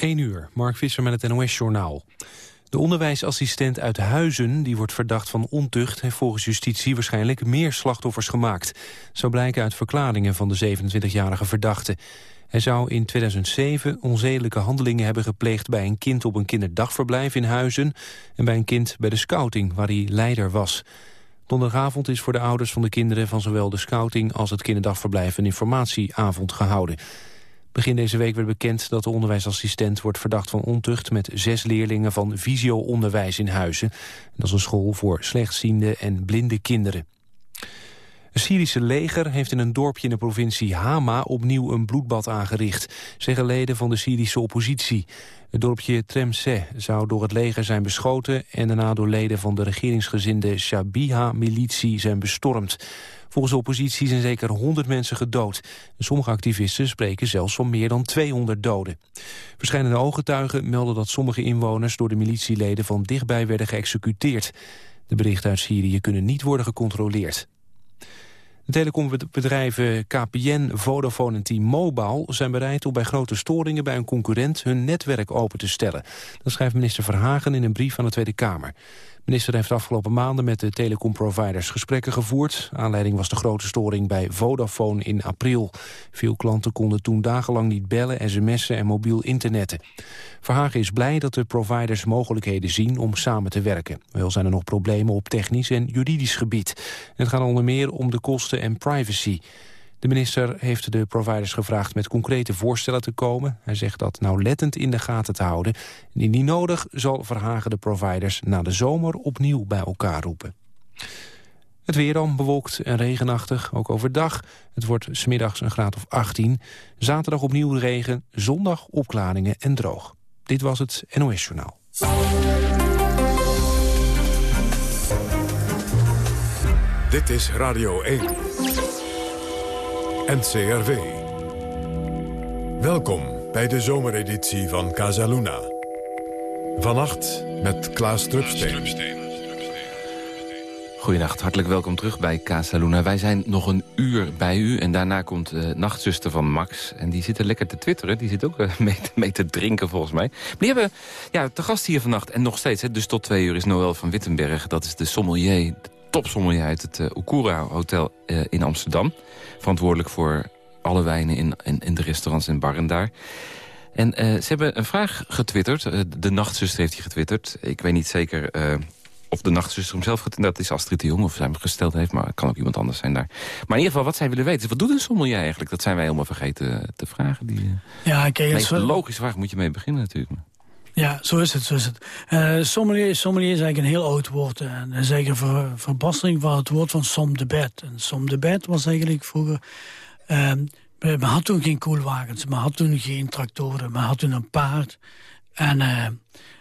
1 uur, Mark Visser met het NOS-journaal. De onderwijsassistent uit Huizen, die wordt verdacht van ontucht... heeft volgens justitie waarschijnlijk meer slachtoffers gemaakt. Zo blijken uit verklaringen van de 27-jarige verdachte. Hij zou in 2007 onzedelijke handelingen hebben gepleegd... bij een kind op een kinderdagverblijf in Huizen... en bij een kind bij de scouting, waar hij leider was. Donderdagavond is voor de ouders van de kinderen... van zowel de scouting als het kinderdagverblijf een informatieavond gehouden... Begin deze week werd bekend dat de onderwijsassistent wordt verdacht van ontucht met zes leerlingen van Visio Onderwijs in Huizen. Dat is een school voor slechtziende en blinde kinderen. Het Syrische leger heeft in een dorpje in de provincie Hama opnieuw een bloedbad aangericht, zeggen leden van de Syrische oppositie. Het dorpje Tremse zou door het leger zijn beschoten en daarna door leden van de regeringsgezinde Shabiha-militie zijn bestormd. Volgens de oppositie zijn zeker 100 mensen gedood. Sommige activisten spreken zelfs van meer dan 200 doden. Verschillende ooggetuigen melden dat sommige inwoners... door de militieleden van dichtbij werden geëxecuteerd. De berichten uit Syrië kunnen niet worden gecontroleerd. De telecombedrijven KPN, Vodafone en T-Mobile zijn bereid om bij grote storingen bij een concurrent hun netwerk open te stellen. Dat schrijft minister Verhagen in een brief aan de Tweede Kamer minister heeft afgelopen maanden met de telecomproviders gesprekken gevoerd. Aanleiding was de grote storing bij Vodafone in april. Veel klanten konden toen dagenlang niet bellen, sms'en en mobiel internetten. Verhagen is blij dat de providers mogelijkheden zien om samen te werken. Wel zijn er nog problemen op technisch en juridisch gebied. Het gaat onder meer om de kosten en privacy. De minister heeft de providers gevraagd met concrete voorstellen te komen. Hij zegt dat nauwlettend in de gaten te houden. En indien nodig zal Verhagen de providers na de zomer opnieuw bij elkaar roepen. Het weer dan bewolkt en regenachtig, ook overdag. Het wordt smiddags een graad of 18. Zaterdag opnieuw regen, zondag opklaringen en droog. Dit was het NOS Journaal. Dit is Radio 1. NCRV. Welkom bij de zomereditie van Casaluna. Vannacht met Klaas Drupsteen. Goedenacht, hartelijk welkom terug bij Casaluna. Wij zijn nog een uur bij u en daarna komt de nachtzuster van Max. En die zit er lekker te twitteren, die zit ook eh, mee, te drinken volgens mij. Maar die hebben ja, te gast hier vannacht en nog steeds, hè, dus tot twee uur is Noël van Wittenberg. Dat is de sommelier, topsommelier uit het uh, Okura Hotel uh, in Amsterdam verantwoordelijk voor alle wijnen in, in, in de restaurants en barren daar. En uh, ze hebben een vraag getwitterd. De nachtzuster heeft die getwitterd. Ik weet niet zeker of de nachtzuster hem zelf getwitterd... dat is Astrid de Jong of zij hem gesteld heeft... maar het kan ook iemand anders zijn daar. Maar in ieder geval, wat zij willen weten is... wat doet een sommelier eigenlijk? Dat zijn wij helemaal vergeten te vragen. Die, ja, is logische vraag moet je mee beginnen natuurlijk. Ja, zo is het. Zo is het. Uh, sommelier, sommelier is eigenlijk een heel oud woord. En is eigenlijk een ver, verbastering van het woord van som de bed. En som de bed was eigenlijk vroeger... Uh, men had toen geen koelwagens, men had toen geen tractoren, men had toen een paard en, uh,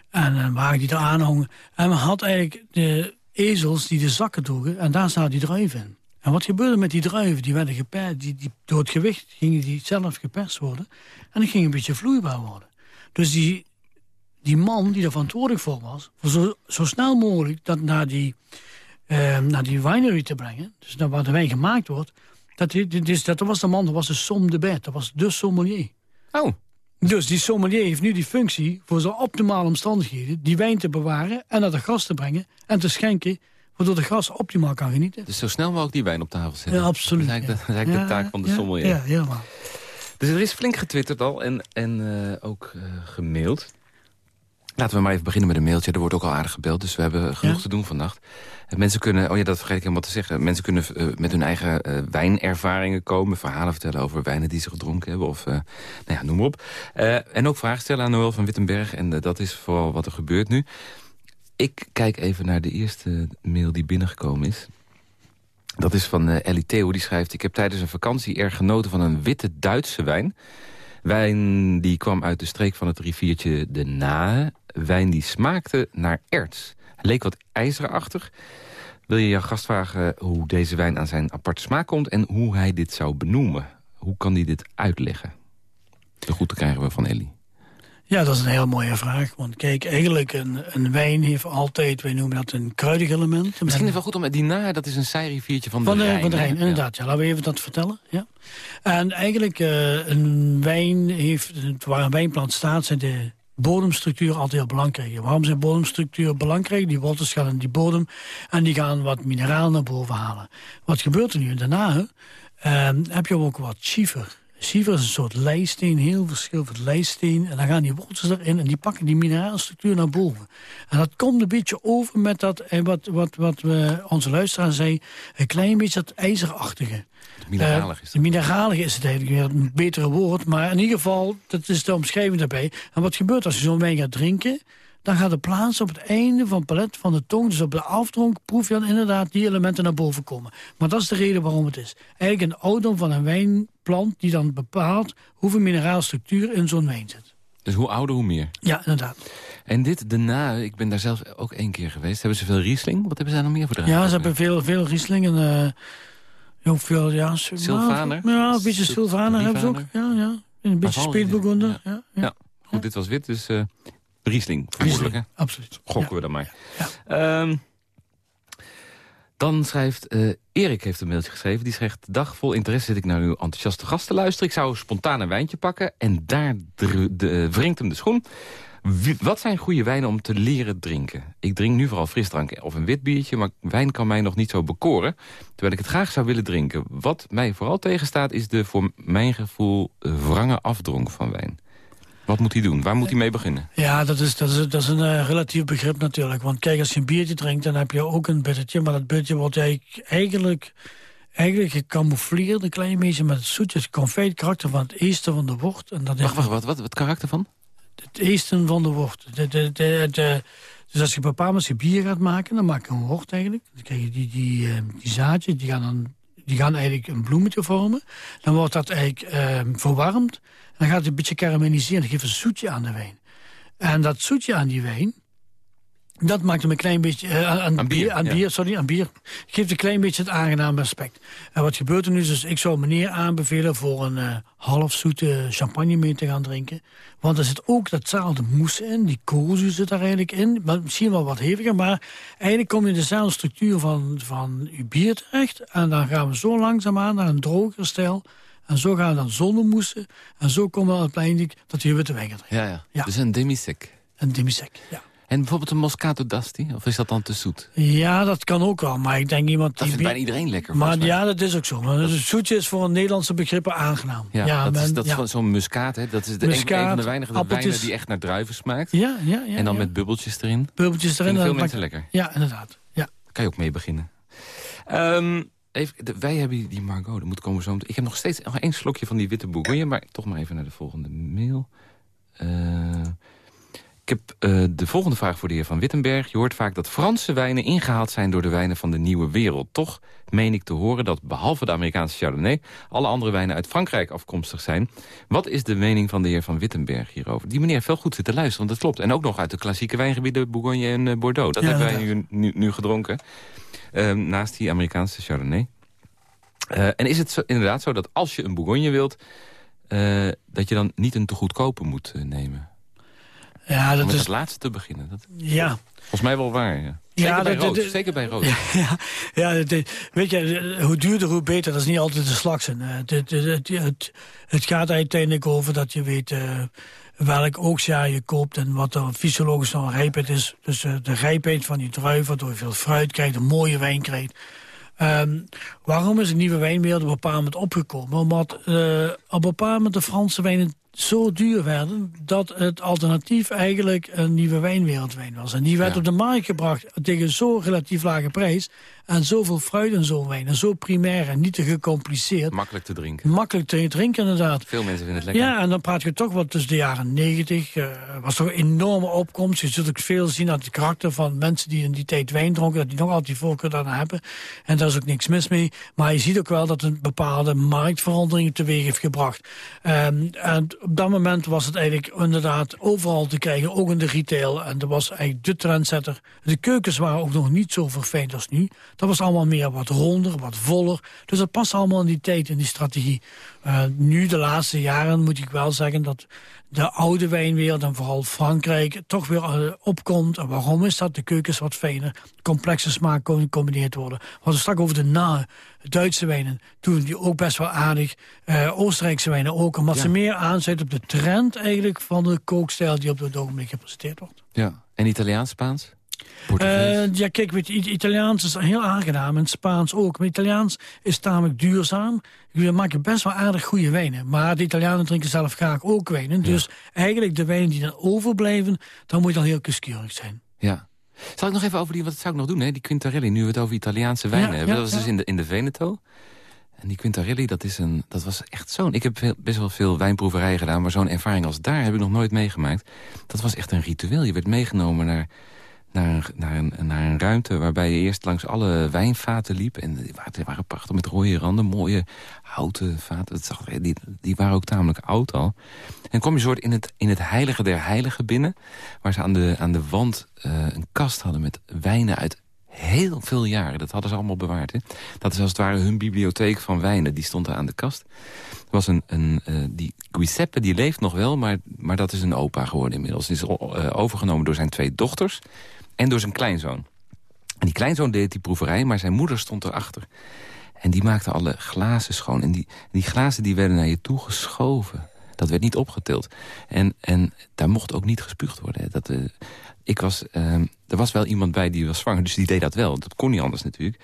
en een wagen die eraan hong. En men had eigenlijk de ezels die de zakken droegen en daar zaten die druiven in. En wat gebeurde met die druiven? Die werden geperst, die, die, door het gewicht gingen die zelf geperst worden en die gingen een beetje vloeibaar worden. Dus die, die man die er verantwoordelijk voor was... voor zo, zo snel mogelijk dat naar die, uh, naar die winery te brengen... dus naar waar de wijn gemaakt wordt... Dat, dus, dat was de man, dat was de som de bed, dat was de sommelier. Oh. Dus die sommelier heeft nu die functie voor zo optimale omstandigheden... die wijn te bewaren en naar de gast te brengen en te schenken... waardoor de gast optimaal kan genieten. Dus zo snel mogelijk die wijn op tafel zetten. Ja, absoluut. Dat is eigenlijk, de, dat is eigenlijk de, taak van de sommelier. Ja, helemaal. Dus er is flink getwitterd al en, en uh, ook uh, gemaild. Laten we maar even beginnen met een mailtje. Er wordt ook al aardig gebeld, dus we hebben genoeg ja? te doen vannacht. Mensen kunnen, oh ja, dat vergeet ik helemaal te zeggen. Mensen kunnen uh, met hun eigen uh, wijnervaringen komen. Verhalen vertellen over wijnen die ze gedronken hebben. Of, uh, nou ja, noem maar op. en ook vragen stellen aan Noël van Wittenberg. En dat is vooral wat er gebeurt nu. Ik kijk even naar de eerste mail die binnengekomen is. Dat is van Ellie Theo. Die schrijft... Ik heb tijdens een vakantie erg genoten van een witte Duitse wijn. Wijn die kwam uit de streek van het riviertje de Nahe. Wijn die smaakte naar erts. Leek wat ijzerachtig. Wil je jouw gast vragen hoe deze wijn aan zijn aparte smaak komt... en hoe hij dit zou benoemen? Hoe kan hij dit uitleggen? De groeten krijgen we van Ellie. Ja, dat is een heel mooie vraag. Want kijk, eigenlijk een, een wijn heeft altijd, wij noemen dat een kruidig element. Misschien is het wel goed om die na, dat is een zijriviertje van de, van de Rijn. Van de Rijn, inderdaad. Ja. laten we even dat vertellen. Ja. En eigenlijk, uh, een wijn heeft, waar een wijnplant staat, zijn de bodemstructuur altijd heel belangrijk. Waarom zijn bodemstructuur belangrijk? Die wortels gaan in die bodem en die gaan wat mineraal naar boven halen. Wat gebeurt er nu? Daarna uh, heb je ook wat schiefer. Schiefer is een soort lijsteen, heel verschillend lijsteen. En dan gaan die wortels erin en die pakken die mineraalstructuur naar boven. En dat komt een beetje over met dat, en wat, wat, wat we, onze luisteraar zei... een klein beetje dat ijzerachtige. Mineralig is het. Uh, mineralig is het eigenlijk weer een betere woord. Maar in ieder geval, dat is de omschrijving daarbij. En wat gebeurt als je zo'n wijn gaat drinken dan gaat de plaats op het einde van het palet van de tong... dus op de afdronk proef je dan inderdaad die elementen naar boven komen. Maar dat is de reden waarom het is. Eigenlijk een ouderdom van een wijnplant die dan bepaalt... hoeveel mineraalstructuur in zo'n wijn zit. Dus hoe ouder, hoe meer? Ja, inderdaad. En dit, de na, ik ben daar zelf ook één keer geweest. Hebben ze veel Riesling? Wat hebben ze daar nog meer voor Ja, ze hebben veel, veel Riesling en... Uh, heel veel, ja... Sylvaner? Ja, een beetje Sylvaner hebben ze ook. Ja, ja. Een beetje speetbegonnen. Ja. Ja, ja. Goed, dit was wit, dus... Uh, Riesling, vermoedelijk. Riesling, absoluut. Gokken we dan maar. Ja. Um, dan schrijft, uh, Erik heeft een mailtje geschreven. Die zegt, dag vol interesse zit ik naar uw enthousiaste gast te luisteren. Ik zou spontaan een wijntje pakken en daar de, de, wringt hem de schoen. Wat zijn goede wijnen om te leren drinken? Ik drink nu vooral frisdrank of een wit biertje... maar wijn kan mij nog niet zo bekoren, terwijl ik het graag zou willen drinken. Wat mij vooral tegenstaat is de voor mijn gevoel wrange afdronk van wijn. Wat moet hij doen? Waar moet hij mee beginnen? Ja, dat is, dat is, dat is een uh, relatief begrip natuurlijk. Want kijk, als je een biertje drinkt, dan heb je ook een bittertje. Maar dat bittertje wordt eigenlijk, eigenlijk gecamoufleerd een klein beetje met het zoetje, het confeet karakter van het eesten van de wort. En dat wacht, wacht, wat, wat, wat karakter van? Het eesten van de wort. De, de, dus als je als je bier gaat maken, dan maak je een wort eigenlijk. Dan krijg je die, die, uh, die zaadjes, die gaan dan die gaan eigenlijk een bloemetje vormen. Dan wordt dat eigenlijk uh, verwarmd. Dan gaat het een beetje karamelliseren. Dat geeft een zoetje aan de wijn. En dat zoetje aan die wijn... Dat maakt hem een klein beetje... Uh, aan, aan, bier, aan ja. bier, sorry, aan bier. Geeft een klein beetje het aangename aspect. En wat gebeurt er nu? Dus ik zou meneer aanbevelen voor een uh, half zoete champagne mee te gaan drinken. Want er zit ook datzelfde moes in. Die koolzuur zit daar eigenlijk in. Maar misschien wel wat heviger. Maar eigenlijk kom je in dezelfde structuur van, van je bier terecht. En dan gaan we zo langzaamaan naar een droger stijl. En zo gaan we dan zonder moesten. En zo komen we uiteindelijk dat je witte wijn drinken. Ja, ja, ja. Dus een demisec. Een demisec, ja. En bijvoorbeeld een Moscato d'Asti? Of is dat dan te zoet? Ja, dat kan ook wel. Maar ik denk iemand... Dat vindt bijna iedereen lekker, Maar ja, dat is ook zo. Maar zoetje is voor een Nederlandse begrippen aangenaam. Ja, ja dat men, is, dat ja. zo'n muskaat, hè? Dat is de muskaat, een, van de weinige appeltjes. wijnen die echt naar druiven smaakt. Ja, ja, ja. En dan met bubbeltjes erin. Bubbeltjes erin. Vinden veel mensen lekker. Ja, inderdaad. Ja. Daar kan je ook mee beginnen. Um, even, de, wij hebben die Margot, dat moet komen zo. Ik heb nog steeds nog één slokje van die witte bourgogne, maar toch maar even naar de volgende mail. Uh, ik heb uh, de volgende vraag voor de heer Van Wittenberg. Je hoort vaak dat Franse wijnen ingehaald zijn door de wijnen van de nieuwe wereld. Toch meen ik te horen dat behalve de Amerikaanse Chardonnay... alle andere wijnen uit Frankrijk afkomstig zijn. Wat is de mening van de heer Van Wittenberg hierover? Die meneer heeft wel goed zitten luisteren, want dat klopt. En ook nog uit de klassieke wijngebieden Bourgogne en uh, Bordeaux. Dat ja, hebben wij nu, nu, nu gedronken. Uh, naast die Amerikaanse Chardonnay. Uh, en is het zo, inderdaad zo dat als je een Bourgogne wilt... dat je dan niet een te goedkope moet nemen? Ja, dat Om met is... het laatste te beginnen. Dat... Ja. Volgens mij wel waar, ja. Zeker, ja, bij, dat, rood. Zeker bij rood. Ja, ja, ja de, weet je, hoe duurder, hoe beter. Dat is niet altijd de slagsen. Het, het, het, het, het gaat uiteindelijk over dat je weet uh, welk oogstjaar je koopt... en wat er fysiologisch nog rijpheid is. Dus uh, de rijpheid van die druiven, waardoor je veel fruit krijgt... een mooie wijn krijgt. Um, waarom is een nieuwe wijnwereld op een bepaald moment opgekomen? Omdat uh, op een bepaald moment de Franse wijnen zo duur werden... dat het alternatief eigenlijk een nieuwe wijnwereldwijn was. En die werd ja. op de markt gebracht tegen zo'n relatief lage prijs... en zoveel fruit in zo'n wijn. En zo primair en niet te gecompliceerd. Makkelijk te drinken. Makkelijk te drinken, inderdaad. Veel mensen vinden het lekker. Ja, en dan praat je toch wat tussen de jaren negentig. Uh, was toch een enorme opkomst. Je zult ook veel zien aan het karakter van mensen die in die tijd wijn dronken... dat die nog altijd die voorkeur daarna hebben. En daar is ook niks mis mee. Maar je ziet ook wel dat een bepaalde marktverandering teweeg heeft gebracht. Um, en op dat moment was het eigenlijk inderdaad overal te krijgen, ook in de retail. En dat was eigenlijk de trendsetter. De keukens waren ook nog niet zo verfijnd als nu. Dat was allemaal meer wat ronder, wat voller. Dus dat past allemaal in die tijd, in die strategie. Uh, nu, de laatste jaren, moet ik wel zeggen dat de oude wijnwereld en vooral Frankrijk toch weer eh, opkomt. En waarom is dat? De keuken is wat fijner. Complexe smaak gecombineerd worden. We hadden straks over de na Duitse wijnen. Toen die ook best wel aardig. Uh, Oostenrijkse wijnen ook. Omdat ze meer aanzetten op de trend eigenlijk van de kookstijl die op het ogenblik gepresenteerd wordt. Ja, en Italiaans, Spaans? Uh, ja, kijk, weet Italiaans is heel aangenaam en Spaans ook. Maar Italiaans is tamelijk duurzaam. We maken best wel aardig goede wijnen. Maar de Italianen drinken zelf graag ook wijnen. Dus eigenlijk de wijnen die dan overblijven, dan moet je dan heel kieskeurig zijn. Ja. Zal ik nog even over die, wat zou ik nog doen, hè? die Quintarelli, nu we het over Italiaanse wijnen hebben. dat was dus in de, in de Veneto. En die Quintarelli, dat, is een, dat was echt zo'n... Ik heb best wel veel wijnproeverijen gedaan, maar zo'n ervaring als daar heb ik nog nooit meegemaakt. Dat was echt een ritueel. Je werd meegenomen naar naar naar, een, naar een ruimte waarbij je eerst langs alle wijnvaten liep. En die waren, prachtig met rode randen, mooie houten vaten. Dat zag, die, die waren ook tamelijk oud al. En kom je soort in het, in het heilige der heiligen binnen... waar ze aan de, aan de wand uh, een kast hadden met wijnen uit heel veel jaren. Dat hadden ze allemaal bewaard. Hè? Dat is als het ware hun bibliotheek van wijnen. Die stond er aan de kast. Was een, een, uh, die Giuseppe die leeft nog wel, maar, maar dat is een opa geworden inmiddels. Die is uh, overgenomen door zijn twee dochters en door zijn kleinzoon. En die kleinzoon deed die proeverij, maar zijn moeder stond erachter. En die maakte alle glazen schoon. En die, die glazen die werden naar je toe geschoven. Dat werd niet opgetild. En, en daar mocht ook niet gespuugd worden. Dat, uh, ik was, uh, er was wel iemand bij die was zwanger, dus die deed dat wel. Dat kon niet anders natuurlijk.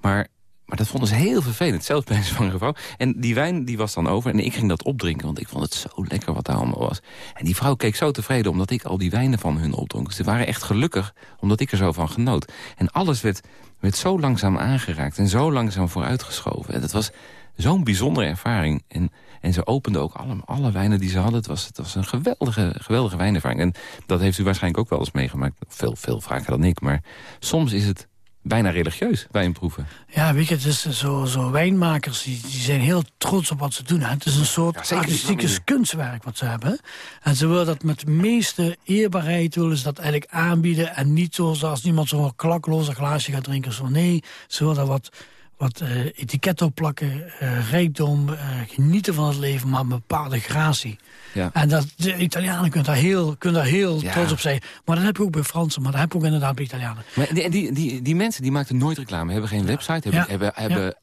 Maar maar dat vonden ze heel vervelend, zelfs bij een zwangere vrouw. En die wijn die was dan over en ik ging dat opdrinken... want ik vond het zo lekker wat daar allemaal was. En die vrouw keek zo tevreden omdat ik al die wijnen van hun opdronk. Ze waren echt gelukkig omdat ik er zo van genoot. En alles werd, werd zo langzaam aangeraakt en zo langzaam vooruitgeschoven. En dat was zo'n bijzondere ervaring. En, en ze openden ook alle, alle wijnen die ze hadden. Het was, het was een geweldige, geweldige wijnervaring. En dat heeft u waarschijnlijk ook wel eens meegemaakt. Veel, veel vaker dan ik. Maar soms is het bijna religieus wijnproeven. Ja, weet je, het is zo, zo wijnmakers die, die zijn heel trots op wat ze doen. Hè. Het is een soort ja, artistieke kunstwerk wat ze hebben. En ze willen dat met de meeste eerbaarheid willen ze dat eigenlijk aanbieden. En niet zoals als iemand zo'n klakloze glaasje gaat drinken. Zo nee, ze willen dat wat wat uh, etiket opplakken, uh, rijkdom, uh, genieten van het leven, maar een bepaalde gratie. Ja. En dat, de Italianen kunnen daar heel, kunnen daar heel trots op zijn. Maar dat heb je ook bij Fransen, maar dat heb je ook inderdaad bij Italianen. Maar die, die, die, die mensen die maken nooit reclame, hebben geen website, hebben, hebben, hebben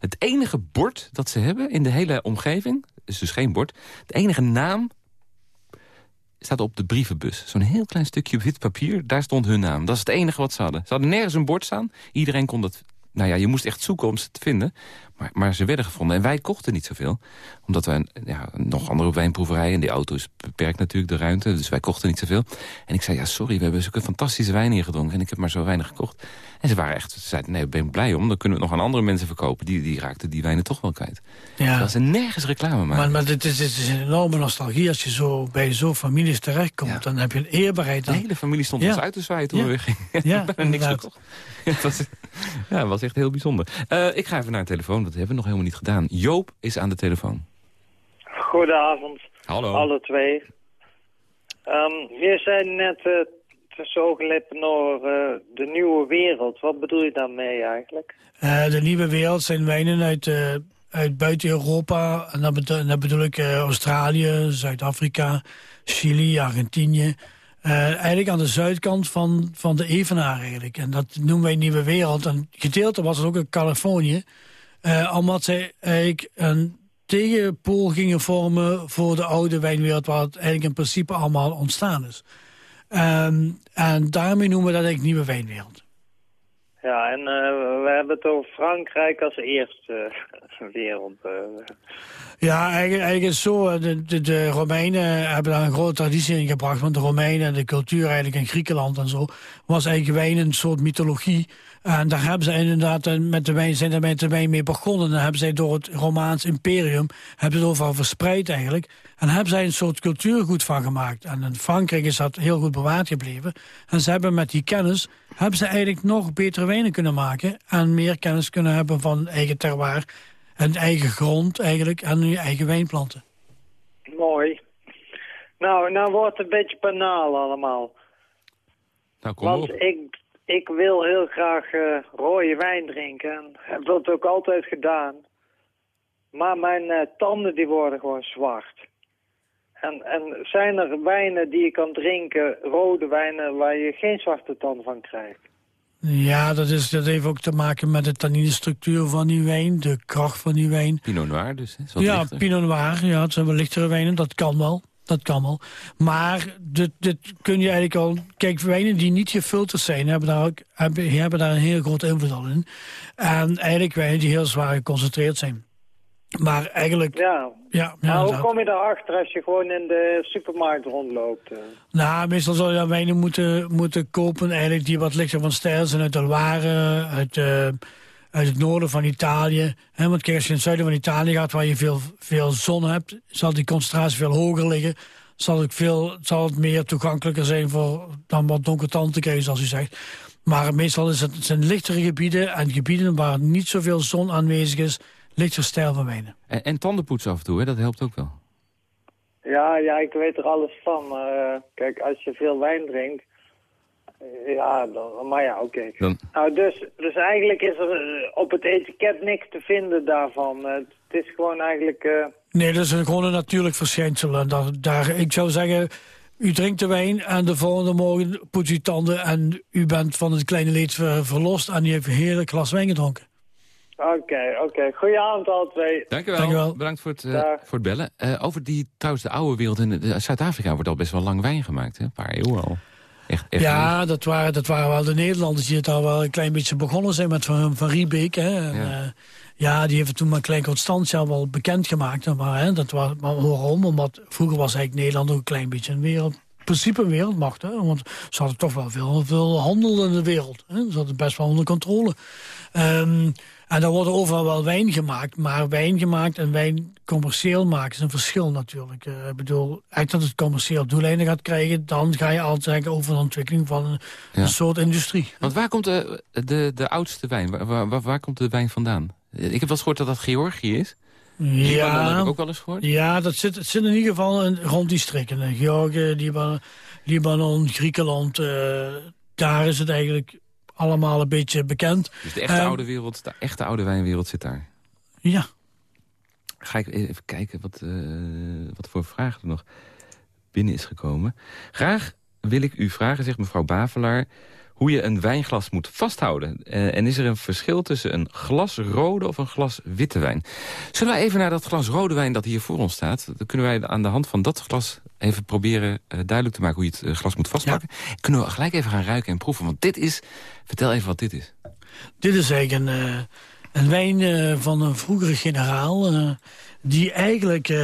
het enige bord dat ze hebben in de hele omgeving, is dus geen bord, de enige naam staat op de brievenbus. Zo'n heel klein stukje wit papier, daar stond hun naam. Dat is het enige wat ze hadden. Ze hadden nergens een bord staan. Iedereen kon dat nou ja, je moest echt zoeken om ze te vinden. Maar, maar ze werden gevonden. En wij kochten niet zoveel. Omdat wij ja, nog andere wijnproeverijen... en die auto is beperkt natuurlijk, de ruimte. Dus wij kochten niet zoveel. En ik zei, ja, sorry, we hebben zulke fantastische wijn hier gedronken... en ik heb maar zo weinig gekocht. En ze waren echt, ze zeiden, nee, ben ik blij om. Dan kunnen we het nog aan andere mensen verkopen. Die, die raakten die wijnen toch wel kwijt. Ja. Dat ze nergens reclame maken. Maar, maar het, is, het is een enorme nostalgie. Als je zo bij zo'n families terechtkomt, dan heb je een eerbaarheid. De hele familie stond ons uit te zwaaien toen we gingen. Ja, bijna niks gekocht. Ja, het was, ja, was echt heel bijzonder. Uh, ik ga even naar een telefoon, dat hebben we nog helemaal niet gedaan. Joop is aan de telefoon. Goedenavond. Hallo. Alle twee. Um, je zei net uh, tussen ogenlippen nog uh, de nieuwe wereld. Wat bedoel je daarmee eigenlijk? Uh, de nieuwe wereld zijn wijnen uit, uit buiten Europa. En dat bedoel, ik Australië, Zuid-Afrika, Chili, Argentinië. Eigenlijk aan de zuidkant van, van de Evenaar eigenlijk. En dat noemen wij Nieuwe Wereld. En gedeelte was het ook in Californië. Omdat zij eigenlijk een tegenpool gingen vormen voor de oude wijnwereld... waar het eigenlijk in principe allemaal ontstaan is. Um, en daarmee noemen we dat eigenlijk Nieuwe Wijnwereld. Ja, en uh, we hebben het over Frankrijk als eerste wereld. Ja, eigenlijk, eigenlijk is zo. De, de, de, Romeinen hebben daar een grote traditie in gebracht. Want de Romeinen en de cultuur eigenlijk in Griekenland en zo... was eigenlijk wijn een soort mythologie. En daar hebben ze inderdaad eh, met de wijn, zijn met de wijn mee begonnen. En hebben zij door het Romaans imperium... hebben ze het overal verspreid eigenlijk. En hebben zij een soort cultuurgoed van gemaakt. En in Frankrijk is dat heel goed bewaard gebleven. En ze hebben met die kennis... hebben ze eigenlijk nog betere wijnen kunnen maken... en meer kennis kunnen hebben van eigen terroir een eigen grond eigenlijk en je eigen wijnplanten. Mooi. Nou, nou wordt het een beetje banaal allemaal. Nou, kom Want op. ik, ik wil heel graag uh, rode wijn drinken. En heb dat ook altijd gedaan. Maar mijn uh, tanden die worden gewoon zwart. En, en zijn er wijnen die je kan drinken, rode wijnen, waar je geen zwarte tand van krijgt? Ja, dat, is, dat heeft ook te maken met de tanninestructuur van die wijn, de kracht van die wijn. Pinot Noir dus, hè? Ja, Pinot Noir, ja, het zijn wel lichtere wijnen, dat kan wel. Dat kan wel. Maar dit, dit kun je eigenlijk al... Kijk, wijnen die niet gefilterd zijn, hebben daar, ook, hebben, hebben daar een heel groot invloed al in. En eigenlijk wijnen die heel zwaar geconcentreerd zijn. Maar eigenlijk... Ja. ja, ja hoe kom je daarachter als je gewoon in de supermarkt rondloopt? Uh? Nou, meestal zou je dan wijnen moeten, moeten kopen eigenlijk die wat lichter van stijl zijn uit de Loire, uit, uh, uit het noorden van Italië. He, want kijk, als je in het zuiden van Italië gaat waar je veel, veel zon hebt, zal die concentratie veel hoger liggen. Zal het, veel, zal het meer toegankelijker zijn voor dan wat donkertand te krijgen, zoals u zegt. Maar meestal is het, het zijn lichtere gebieden en gebieden waar niet zoveel zon aanwezig is stijl van wijnen. En, en tandenpoetsen af en toe, hè? dat helpt ook wel. Ja, ja, ik weet er alles van. Maar uh, kijk, als je veel wijn drinkt... Uh, ja, dan, maar ja, oké. Okay. Nou, dus, dus eigenlijk is er uh, op het etiket niks te vinden daarvan. het is gewoon eigenlijk... Nee, dat is een, gewoon een natuurlijk verschijnsel. En daar, daar, ik zou zeggen, u drinkt de wijn en de volgende morgen poetst u tanden... en u bent van het kleine leed verlost en u heeft een heerlijk glas wijn gedronken. Oké, okay, oké. Okay. Goedenavond al twee. Dank u wel. Bedankt voor het, uh, voor het bellen. Uh, over die, trouwens, de oude wereld in Zuid-Afrika wordt al best wel lang wijn gemaakt. Hè? Een paar eeuwen al. Echt, echt ja, dat waren, dat waren wel de Nederlanders die het al wel een klein beetje begonnen zijn met Van, van Riebeek. Hè? En, ja. Uh, ja, die heeft toen maar Klein Constantia al wel bekendgemaakt. Maar, hè, dat was, maar waarom? Omdat vroeger was eigenlijk Nederland ook een klein beetje een wereld principe een wereldmacht. Hè? Want ze hadden toch wel veel, veel handel in de wereld. Hè? Ze hadden best wel onder controle. Um, en daar wordt overal wel wijn gemaakt. Maar wijn gemaakt en wijn commercieel maken is een verschil natuurlijk. Uh, ik bedoel, echt dat het commercieel doeleinden gaat krijgen... dan ga je altijd zeggen over de ontwikkeling van een, ja. een soort industrie. Want waar komt de, de, de oudste wijn? Waar, waar, waar, komt de wijn vandaan? Ik heb wel eens gehoord dat dat Georgië is. Ja, heb ik ook wel eens gehoord. Ja, dat zit, het zit in ieder geval in, rond die strikken. Georgië, Libanon, Libanon Griekenland. Uh, daar is het eigenlijk allemaal een beetje bekend. Dus de echte um, oude wereld, de echte oude wijnwereld zit daar? Ja. Ga ik even kijken wat, uh, wat voor vraag er nog binnen is gekomen. Graag wil ik u vragen, zegt mevrouw Bavelaar hoe je een wijnglas moet vasthouden. Uh, en is er een verschil tussen een glas rode of een glas witte wijn? Zullen we even naar dat glas rode wijn dat hier voor ons staat? Dan kunnen wij aan de hand van dat glas even proberen uh, duidelijk te maken... hoe je het uh, glas moet vastpakken. Ja. Kunnen we gelijk even gaan ruiken en proeven. Want dit is... Vertel even wat dit is. Dit is eigenlijk een, een wijn van een vroegere generaal... die eigenlijk...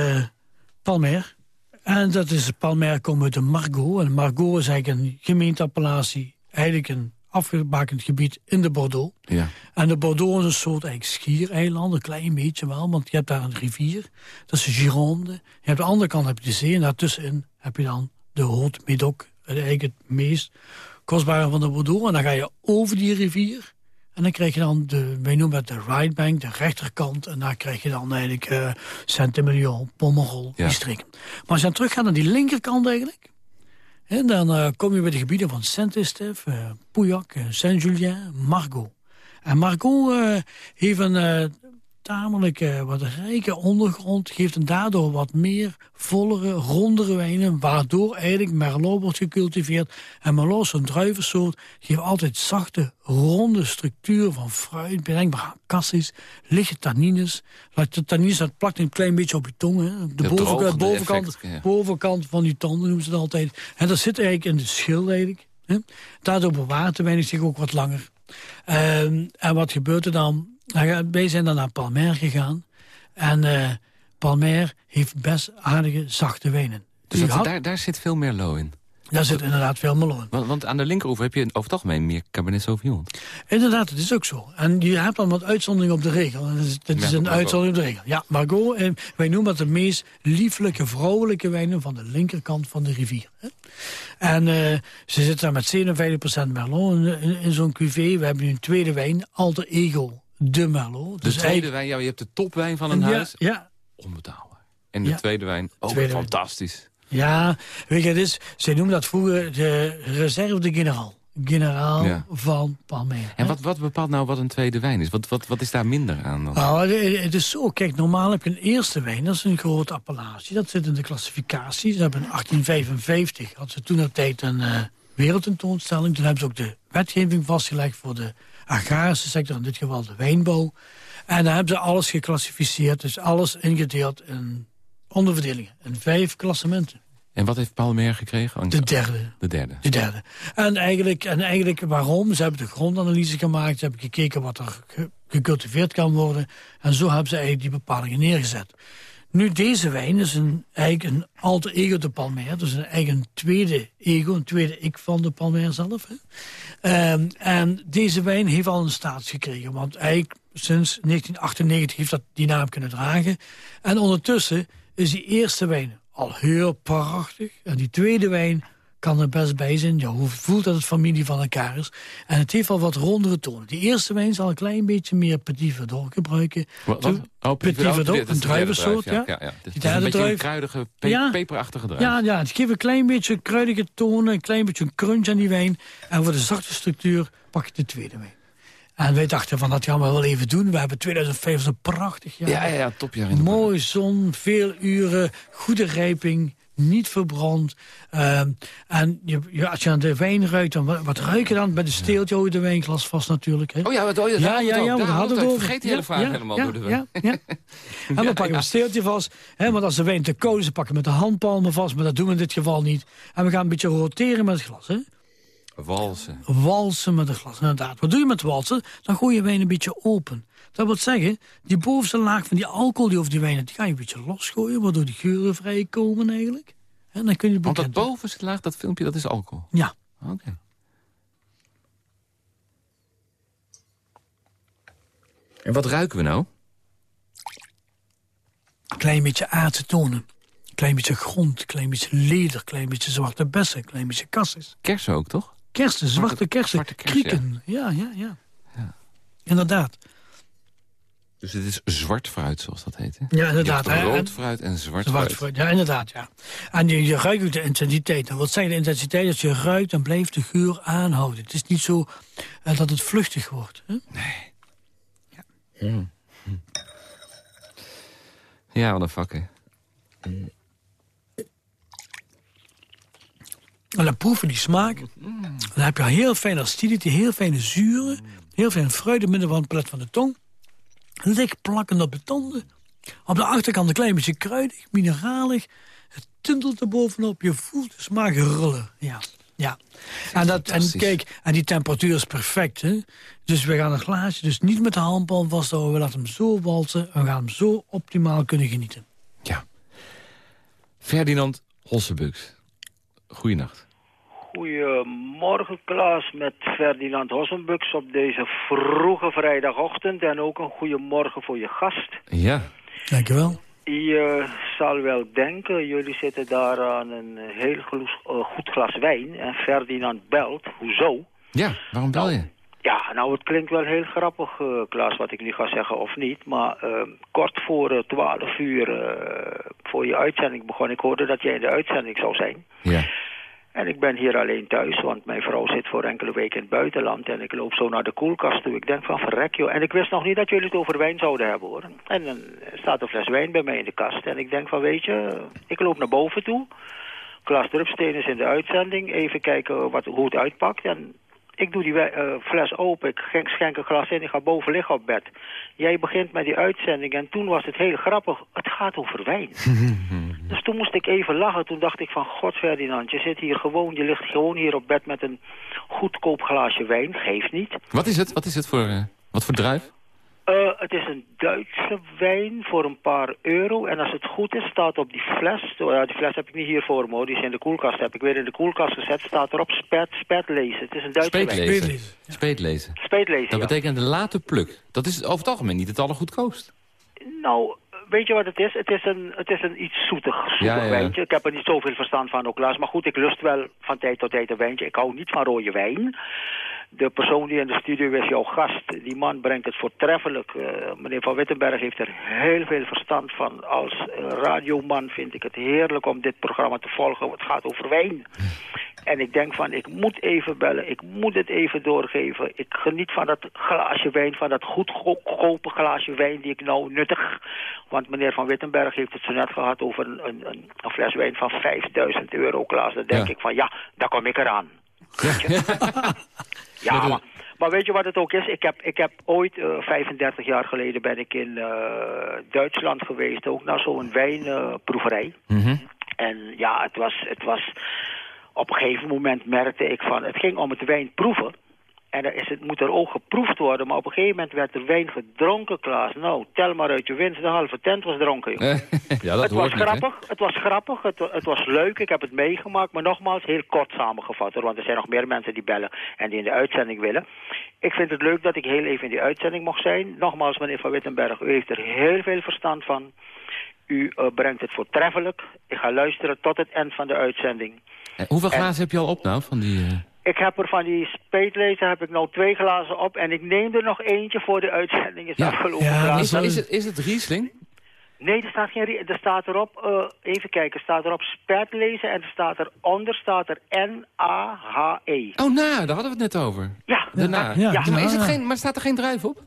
Palmer... En dat is Palmer komt uit de Margot. En Margot is eigenlijk een gemeenteappellatie eigenlijk een afgebakend gebied in de Bordeaux. Ja. En de Bordeaux is een soort eigenlijk schiereiland, een klein beetje wel. Want je hebt daar een rivier, dat is de Gironde. Je hebt de andere kant heb je de zee en daartussenin heb je dan de Haute Médoc. Eigenlijk het meest kostbare van de Bordeaux. En dan ga je over die rivier. En dan krijg je dan, de, wij noemen het de right bank, de rechterkant. En daar krijg je dan eigenlijk uh, Saint-Emilion, Pommerol, ja. die streken. Maar als je dan terug gaat naar die linkerkant eigenlijk... En dan uh, kom je bij de gebieden van Saint-Estèphe, uh, Pauillac, uh, Saint-Julien, Margot. En Margot heeft een tamelijk wat rijke ondergrond... geeft een daardoor wat meer vollere, rondere wijnen... waardoor eigenlijk Merlot wordt gecultiveerd. En Merlot is een druivensoort, geeft altijd zachte, ronde structuur van fruit... bedenkbaar aan cassis, lichte tannines. De tannines, dat plakt een klein beetje op je tong. Hè. De, bovenkant, bovenkant, effect, ja. bovenkant van die tanden noemen ze het altijd. En dat zit eigenlijk in de schil eigenlijk. Hè. Daardoor bewaart de wijn zich ook wat langer. Um, en wat gebeurt er dan? Wij zijn dan naar Palmer gegaan. En uh, Palmer heeft best aardige, zachte wijnen. Dus dat, had... daar, daar zit veel meer lo in? Daar zit inderdaad veel Merlot in. Want, want, aan de linkeroever heb je over het algemeen meer Cabernet Sauvignon. Inderdaad, dat is ook zo. En je hebt dan wat uitzondering op de regel. Dat is, dat is een uitzondering op de regel. Ja, Margot, eh, wij noemen dat de meest lieflijke vrouwelijke wijnen van de linkerkant van de rivier. Hè? En uh, ze zitten daar met 57% Merlot in, in, in zo'n cuvée. We hebben nu een tweede wijn, Alter Ego de Merlot. De dus tweede wijn, ja, je hebt de topwijn van een ja, huis. Ja. Onbetaalbaar. En de ja. tweede wijn, ook tweede fantastisch. Ja, weet je, dus, ze noemen dat vroeger de reserve de generaal. generaal van Palmera. En wat, wat bepaalt nou wat een tweede wijn is? Wat, wat, wat is daar minder aan dan? Nou, het is zo. Kijk, normaal heb je een eerste wijn. Dat is een grote appellatie. Dat zit in de klassificatie. Ze hebben in 1855, hadden ze toen de tijd een uh, wereldtentoonstelling. Toen hebben ze ook de wetgeving vastgelegd voor de agrarische sector. In dit geval de wijnbouw. En daar hebben ze alles geclassificeerd. Dus alles ingedeeld in onderverdelingen. In vijf klassementen. En wat heeft Palmer gekregen? De derde. De derde. De derde. En eigenlijk, en eigenlijk waarom? Ze hebben de grondanalyse gemaakt. Ze hebben gekeken wat er gecultiveerd kan worden. En zo hebben ze eigenlijk die bepalingen neergezet. Nu, deze wijn is een, eigenlijk een alter ego de Palmer. Dus een eigen tweede ego, een tweede ik van de Palmer zelf. Hè. Ehm, en deze wijn heeft al een status gekregen. Want eigenlijk sinds 1998 heeft dat die naam kunnen dragen. En ondertussen is die eerste wijn al heel prachtig. En die tweede wijn kan er best bij zijn. Je voelt dat het familie van elkaar is. En het heeft al wat rondere tonen. Die eerste wijn zal een klein beetje meer Petit Verdot gebruiken. Wat? wat? Oh, Petit Verdot, een druivensoort. Ja, ja. ja, Die derde een druif. een kruidige, pe peperachtige druif. Ja, ja, het geeft een klein beetje kruidige tonen, een klein beetje een crunch aan die wijn. En voor de zachte structuur pak je de tweede wijn. En wij dachten van dat gaan we wel even doen. We hebben 2005 een prachtig jaar. Ja, ja, ja topjaar. Mooi zon, veel uren, goede rijping, niet verbrand. Uh, en je, als je aan de wijn ruikt, dan wat, ruik je dan? Bij de steeltje je de wijnglas vast natuurlijk. Hè? Oh ja, wat, oh, ja, ja, ja, ja, we hadden het over. Vergeet die hele vraag helemaal door de wijn. Ja, ja. en dan pakken we een steeltje vast. Hè, want als de wijn te koud is, pakken we met de handpalmen vast. Maar dat doen we in dit geval niet. En we gaan een beetje roteren met het glas. Hè? Walsen. Walsen met een glas, inderdaad. Wat doe je met walsen? Dan gooi je wijn een beetje open. Dat wil zeggen, die bovenste laag van die alcohol die over die wijn die ga je een beetje losgooien, waardoor die geuren vrijkomen eigenlijk. En dan kun je Want dat bovenste laag, dat filmpje, dat is alcohol? Ja. Oké. En wat ruiken we nou? Klein beetje aardse tonen. Klein beetje grond, klein beetje leder, klein beetje zwarte bessen, klein beetje kassis. Kersen ook, toch? Kersen, zwarte kersen, krieken. Ja. ja, ja, ja. Inderdaad. Dus het is zwart fruit, zoals dat heet, hè? Ja, inderdaad. rood fruit en zwart, zwart fruit. Ja, inderdaad, ja. En je, je ruikt ook de intensiteit. wat zijn de intensiteit? Als je ruikt, dan blijft de geur aanhouden. Het is niet zo uh, dat het vluchtig wordt. Hè? Nee. Ja. Mm. Ja, wat een vakken. Mm. En dan proeven die smaak. Dan heb je heel fijne acidity, heel fijne zuren. Heel fijn fruit midden van het palet van de tong. Lik plakkend op de tanden. Op de achterkant een klein beetje kruidig, mineralig. Het tintelt er bovenop. Je voelt de smaak rollen. Ja, ja. En, dat, en kijk, en die temperatuur is perfect. Hè? Dus we gaan een glaasje, dus niet met de handpalm vasthouden. We laten hem zo walsen en we gaan hem zo optimaal kunnen genieten. Ja. Ferdinand Hossebux. Goeienacht. Goedemorgen Klaas met Ferdinand Hossenbux op deze vroege vrijdagochtend. En ook een goedemorgen voor je gast. Ja. Dankjewel. Je zal wel denken, jullie zitten daar aan een heel eh, goed glas wijn. En Ferdinand belt. Hoezo? Ja, waarom bel je? Ja, nou het klinkt wel heel grappig, uh, Klaas, wat ik nu ga zeggen of niet. Maar uh, kort voor uh, 12 uur voor je uitzending begon, ik hoorde dat jij in de uitzending zou zijn. Ja. En ik ben hier alleen thuis, want mijn vrouw zit voor enkele weken in het buitenland. En ik loop zo naar de koelkast toe. Ik denk van verrek joh. En ik wist nog niet dat jullie het over wijn zouden hebben hoor. En dan staat een fles wijn bij mij in de kast. En ik denk van weet je, ik loop naar boven toe. Klaas Drupsteen is in de uitzending. Even kijken wat, hoe het uitpakt. En ik doe die uh, fles open, ik schenk een glas in, ik ga boven liggen op bed. Jij begint met die uitzending en toen was het heel grappig. Het gaat over wijn. dus toen moest ik even lachen. Toen dacht ik van, god Ferdinand, je zit hier gewoon, je ligt gewoon hier op bed met een goedkoop glaasje wijn. Geeft niet. Wat is het? Wat is het voor, uh, wat voor druif? Uh, het is een Duitse wijn voor een paar euro. En als het goed is, staat op die fles... Oh ja, die fles heb ik niet hier voor me, die is in de koelkast. Heb ik weer in de koelkast gezet. Staat erop spet, spetlezen. Het is een Duitse Speetlezen. wijn. Speetlezen. Speetlezen, Dat betekent de late pluk. Dat is over het algemeen niet het allergoedkoopst. Nou, weet je wat het is? Het is een, het is een iets zoetig, zoetig ja, wijntje. Ik heb er niet zoveel verstand van ook, Lars. Maar goed, ik lust wel van tijd tot tijd een wijntje. Ik hou niet van rode wijn de persoon die in de studio is, jouw gast, die man brengt het voortreffelijk. Uh, meneer Van Wittenberg heeft er heel veel verstand van. Als radioman vind ik het heerlijk om dit programma te volgen. Het gaat over wijn. En ik denk van, ik moet even bellen, ik moet het even doorgeven. Ik geniet van dat glaasje wijn, van dat goed goedkope glaasje wijn die ik nou nuttig. Want meneer Van Wittenberg heeft het zo net gehad over een, een, een fles wijn van 5000 euro, Klaas. Dan denk ik van, ja, daar kom ik eraan. ja, maar, maar, weet je wat het ook is? Ik heb, ik heb ooit, uh, eh, 35 jaar geleden ben ik in uh, Duitsland geweest, ook naar zo'n wijnproeverij. Uh, En ja, het was, het was op een gegeven moment merkte ik van... het ging om het wijn proeven. En er is, het moet er ook geproefd worden. Maar op een gegeven moment werd er wijn gedronken, Klaas. Nou, tel maar uit je winst. De halve tent was dronken, ja, dat het was grappig, Het was grappig, het, het, was leuk. Ik heb het meegemaakt. Maar nogmaals, heel kort samengevat. Want er zijn nog meer mensen die bellen en die in de uitzending willen. Ik vind het leuk dat ik heel even in die uitzending mocht zijn. Nogmaals, meneer Van Wittenberg, u heeft er heel veel verstand van. U uh, brengt het voortreffelijk. Ik ga luisteren tot het eind van de uitzending. En hoeveel glazen heb je al op nou? Van die, uh... Ik heb er van die speetlezer heb ik nou twee glazen op. En ik neem er nog eentje voor de uitzending. Is ja. afgelopen ja, is, is, het, is het Riesling? Nee, er staat, geen, er staat erop, uh, even kijken, er staat erop speetlezer en er staat eronder staat er N-A-H-E. Oh, na, daar hadden we het net over. Ja. Daarna. Ja, ja. Maar, is het geen, maar staat er geen druif op?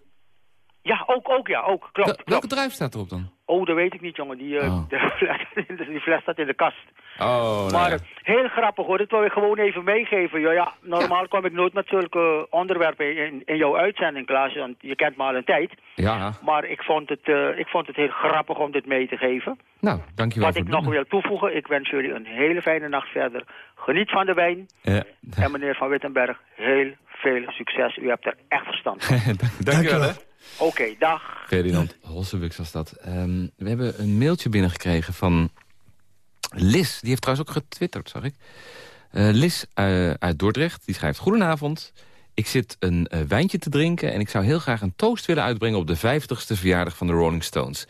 Ja, ook, ook, ja, ook. Klopt, klopt. Welke druif staat erop dan? Oh, dat weet ik niet, jongen. Die, uh, oh. de, die fles staat in de kast. Oh, maar nou heel grappig hoor, dat wil ik gewoon even meegeven. Ja, ja normaal kom ik nooit met zulke onderwerpen in, in jouw uitzending, Klaas. Want je kent me al een tijd. Ja. Maar ik vond, het, uh, ik vond het heel grappig om dit mee te geven. Nou, dankjewel Wat ik nog wil toevoegen, ik wens jullie een hele fijne nacht verder. Geniet van de wijn. Ja. En meneer Van Wittenberg, heel veel succes. U hebt er echt verstand van. dankjewel. Dank Oké, dag. Ferdinand Hossewux was dat. Um, we hebben een mailtje binnengekregen van Lis. Die heeft trouwens ook getwitterd, zag ik. Uh, Lis uh, uit Dordrecht, die schrijft... Goedenavond, ik zit een uh, wijntje te drinken... en ik zou heel graag een toast willen uitbrengen... op de 50ste verjaardag van de Rolling Stones.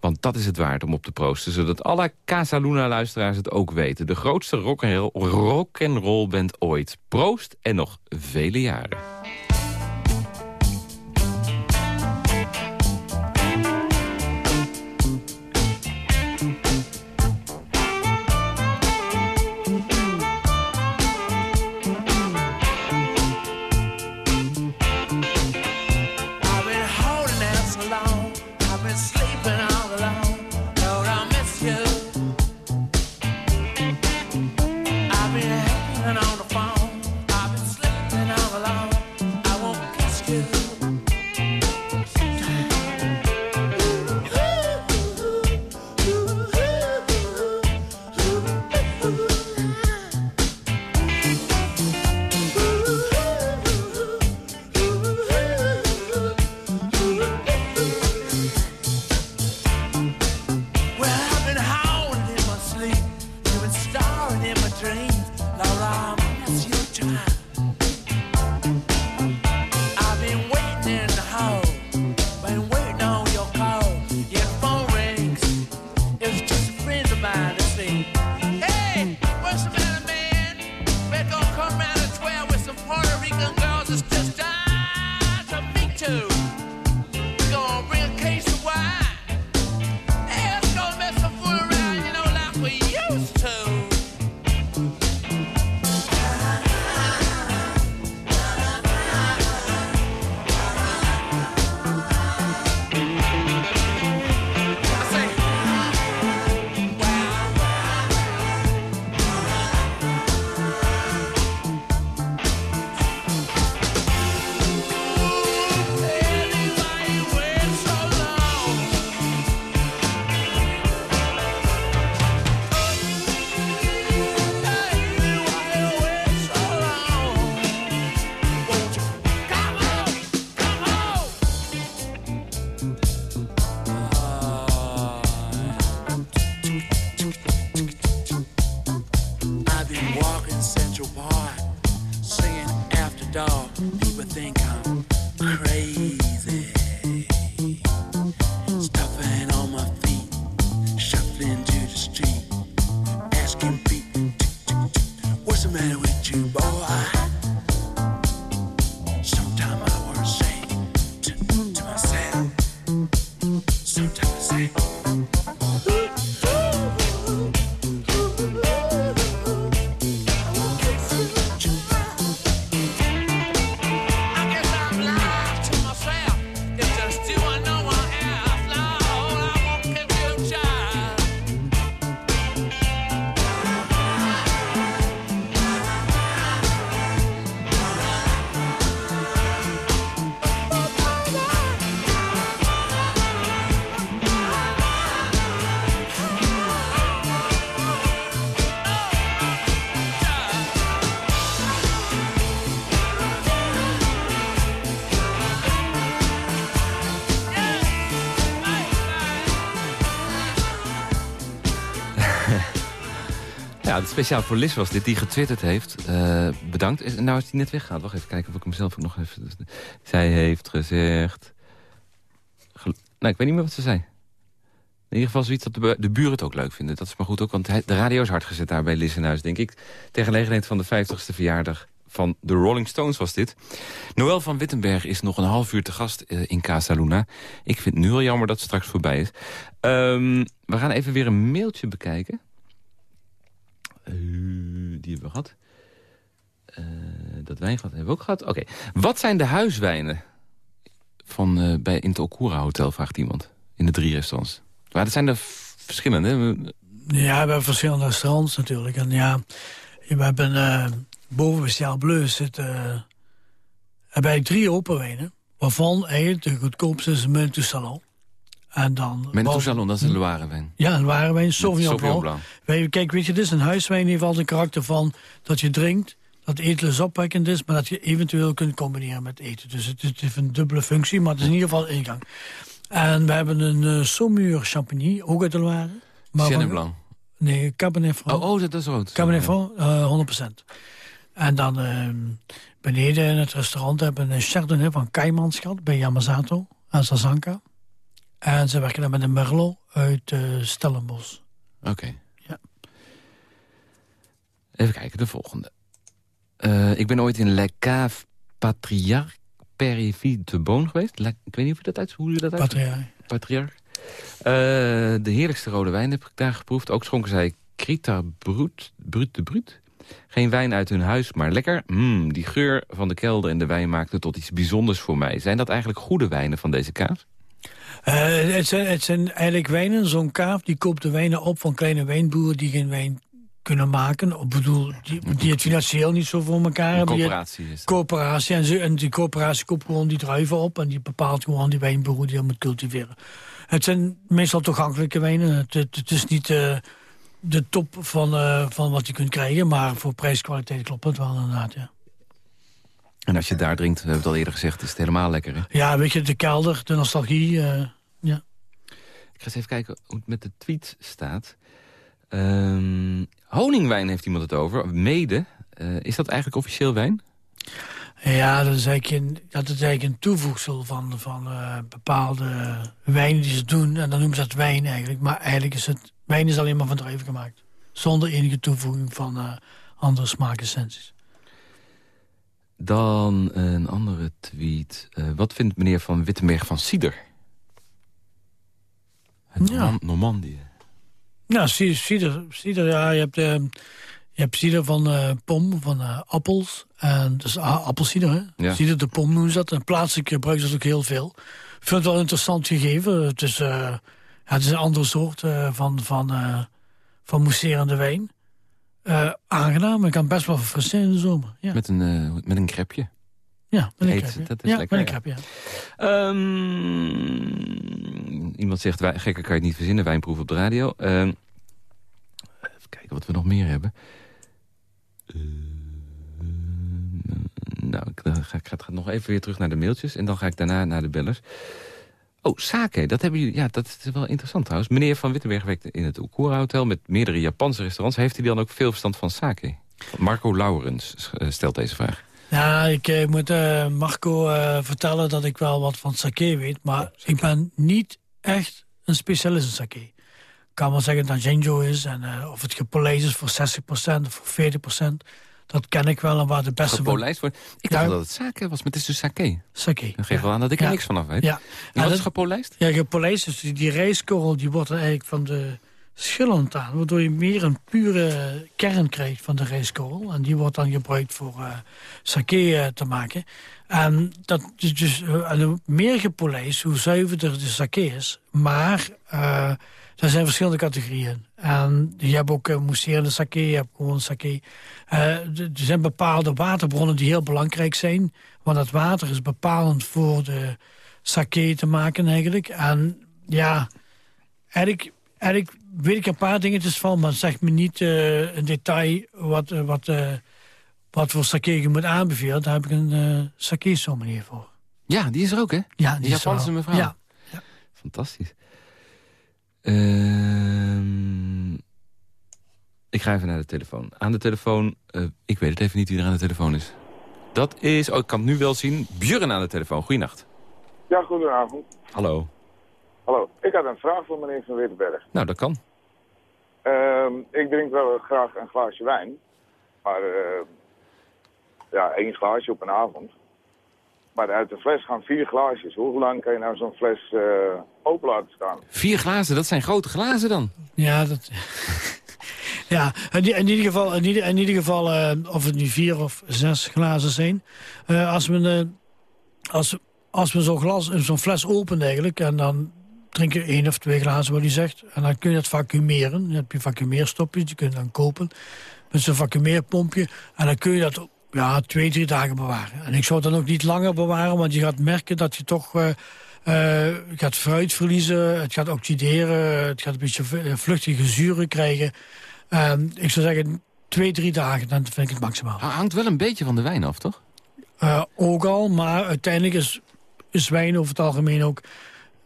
Want dat is het waard om op te proosten... zodat alle Casa Luna-luisteraars het ook weten. De grootste rock'n'roll rock band ooit. Proost en nog vele jaren. Speciaal voor Liz was dit, die getwitterd heeft. Uh, bedankt. Nou is hij net weggegaan. Wacht even kijken of ik hem zelf ook nog even... Zij heeft gezegd... Nou, ik weet niet meer wat ze zei. In ieder geval zoiets dat de, de buren het ook leuk vinden. Dat is maar goed ook, want de radio is hard gezet daar bij Liz in huis, denk ik. Ter gelegenheid van de 50ste verjaardag van de Rolling Stones was dit. Noël van Wittenberg is nog een half uur te gast uh, in Casa Luna. Ik vind het nu al jammer dat het straks voorbij is. Um, we gaan even weer een mailtje bekijken. Uh, die hebben we gehad. Uh, dat wijngat hebben we ook gehad. Oké. Wat zijn de huiswijnen van, bij, in het Okura Hotel, vraagt iemand. In de drie restaurants. Maar dat zijn er verschillende. Ja, we hebben verschillende restaurants natuurlijk. En ja, we hebben boven bij Cial Bleu zit, uh, wij drie open wijnen. Waarvan eigenlijk de goedkoopste is Salon. En dan... Dat is een Loirewijn. Ja, een Loirewijn, Sauvignon Blanc. Kijk, weet je, dit is een huiswijn. Die heeft altijd een karakter van dat je drinkt, dat eten opwekkend is... maar dat je eventueel kunt combineren met eten. Dus het, het heeft een dubbele functie, maar het is in ieder geval ingang. En we hebben een uh, Saumur Champagny, ook uit de Loire. Chenin Blanc. Nee, Cabernet Franc. Oh, oh dat is rood. Cabernet Franc, uh, 100%. En dan uh, beneden in het restaurant hebben we een chardonnay van Caimans gehad... bij Yamazato en Sazanka. En ze werken dan met een Merlot uit uh, Stellenbosch. Oké. Ja. Even kijken, de volgende. Uh, ik ben ooit in Le Cave Patriarch Perivie de Boon geweest. ik weet niet of je dat uit, hoe je dat uit... Patriarch. Patriarch. Uh, de heerlijkste rode wijn heb ik daar geproefd. Ook schonken zij Krita Brut, Brut de Brut. Geen wijn uit hun huis, maar lekker. Mm, die geur van de kelder en de wijn maakte tot iets bijzonders voor mij. Zijn dat eigenlijk goede wijnen van deze kaaf? Uh, het, zijn, het zijn eigenlijk wijnen. Zo'n kaaf die koopt de wijnen op van kleine wijnboeren... die geen wijn kunnen maken. Ik bedoel, die, die het financieel niet zo voor elkaar hebben. coöperatie is Coöperatie. En, ze, en die coöperatie koopt gewoon die druiven op... en die bepaalt gewoon die wijnboer die dat moet cultiveren. Het zijn meestal toegankelijke wijnen. Het, het, is niet... Uh, de top van, uh, van wat je kunt krijgen. Maar voor prijskwaliteit klopt het wel inderdaad, ja. En als je daar drinkt, we hebben het al eerder gezegd, is het helemaal lekker, hè? Ja, weet je, de kelder, de nostalgie, uh, ja. Ik ga eens even kijken hoe het met de tweet staat. Um, honingwijn heeft iemand het over, mede. Uh, is dat eigenlijk officieel wijn? Ja, dat is eigenlijk een, dat is eigenlijk een toevoegsel van, van uh, bepaalde wijnen die ze doen. En dan noemen ze dat wijn eigenlijk. Maar eigenlijk is het Wijn is alleen maar van druiven gemaakt. Zonder enige toevoeging van andere smaakessenties. Dan een andere tweet. Uh, wat vindt meneer Van Wittenberg van cider? Het ja. Normandië. Ja, cider. cider ja, je hebt, uh, je hebt cider van uh, pom, van uh, appels. En, dus appelcider, hè? Ja. Cider de pom noemen ze dat. En plaatselijk gebruiken ze dat ook heel veel. Ik vind het wel interessant gegeven. Het is ja, het is een andere soort van, van, van mousserende wijn. Uh, aangenaam, ik kan best wel verfrissen in de zomer. Ja. Met, een, met een crepje. Ja, met een crepje. Dat is ja, lekker, met een crepje, ja. Um, iemand zegt, gekker kan je het niet verzinnen, wijnproef op de radio. Um, even kijken wat we nog meer hebben. nou, ik, ga, ik ga nog even weer terug naar de mailtjes... en dan ga ik daarna naar de bellers. Oh, sake, dat hebben jullie. Ja, dat is wel interessant trouwens. Meneer Van Wittenberg werkt in het Okura Hotel met meerdere Japanse restaurants. Heeft hij dan ook veel verstand van sake? Marco Laurens eh, stelt deze vraag. Ja, ik moet uh, Marco uh, vertellen dat ik wel wat van sake weet. Maar oh, ik ben niet echt een specialist in sake. Ik kan wel zeggen dat Genjo is. En of het gepolijst is voor 60% of voor 40%. Dat ken ik wel en waar de beste... Gepolijst wordt? Ik dacht dat het sake was, maar het is dus sake. Sake. Dat geeft wel aan dat ik er niks vanaf weet. Ja. En wat is gepolijst? Ja, gepolijst is die, die rijstkorrel die wordt er eigenlijk van de schillen aan. Waardoor je meer een pure kern krijgt van de rijstkorrel. En die wordt dan gebruikt voor uh, sake uh, te maken. En dat is dus uh, meer gepolijst, hoe zuiverder de sake is. Maar er zijn verschillende categorieën. En je hebt ook uh, mousserende sake, je hebt gewoon sake. Uh, er zijn bepaalde waterbronnen die heel belangrijk zijn. Want dat water is bepalend voor de sake te maken eigenlijk. En ja, eigenlijk, eigenlijk weet ik een paar dingetjes van... maar zeg me niet uh, in detail wat, wat, wat voor sake je moet aanbevelen. Daar heb ik een sake sommelier voor. Ja, die is er ook, hè? Ja, die, die Japanse mevrouw. Ja. ja. Fantastisch. Ehm, Ik ga even naar de telefoon. Aan de telefoon, uh, ik weet het even niet wie er aan de telefoon is. Dat is, oh ik kan het nu wel zien, Björn aan de telefoon. Goeienacht. Ja, goedenavond. Hallo. Hallo, ik had een vraag voor meneer Van Wittenberg. Nou, dat kan. Uh, ik drink wel graag een glaasje wijn. Maar uh, ja, één glaasje op een avond. Maar uit de fles gaan vier glaasjes. Hoe lang kan je nou zo'n fles uh, open laten staan? Vier glazen, dat zijn grote glazen dan? Ja, dat... ja in, ieder geval, in ieder, in ieder geval uh, of het nu vier of zes glazen zijn. Uh, als men, als, als men zo'n glas, zo'n fles opent eigenlijk... en dan drink je één of twee glazen, wat u zegt. En dan kun je het vacuumeren. Dan heb je vacuumeerstopjes, die kun je dan kopen. Met zo'n vacuumeerpompje. En dan kun je dat ja, twee, drie dagen bewaren. En ik zou het dan ook niet langer bewaren, want je gaat merken dat je toch... Uh, uh, gaat fruit verliezen, het gaat oxideren, het gaat een beetje vluchtige zuren krijgen. Uh, ik zou zeggen, twee, drie dagen, dan vind ik het maximaal. Hangt wel een beetje van de wijn af, toch? Ook al, maar uiteindelijk is, is wijn over het algemeen ook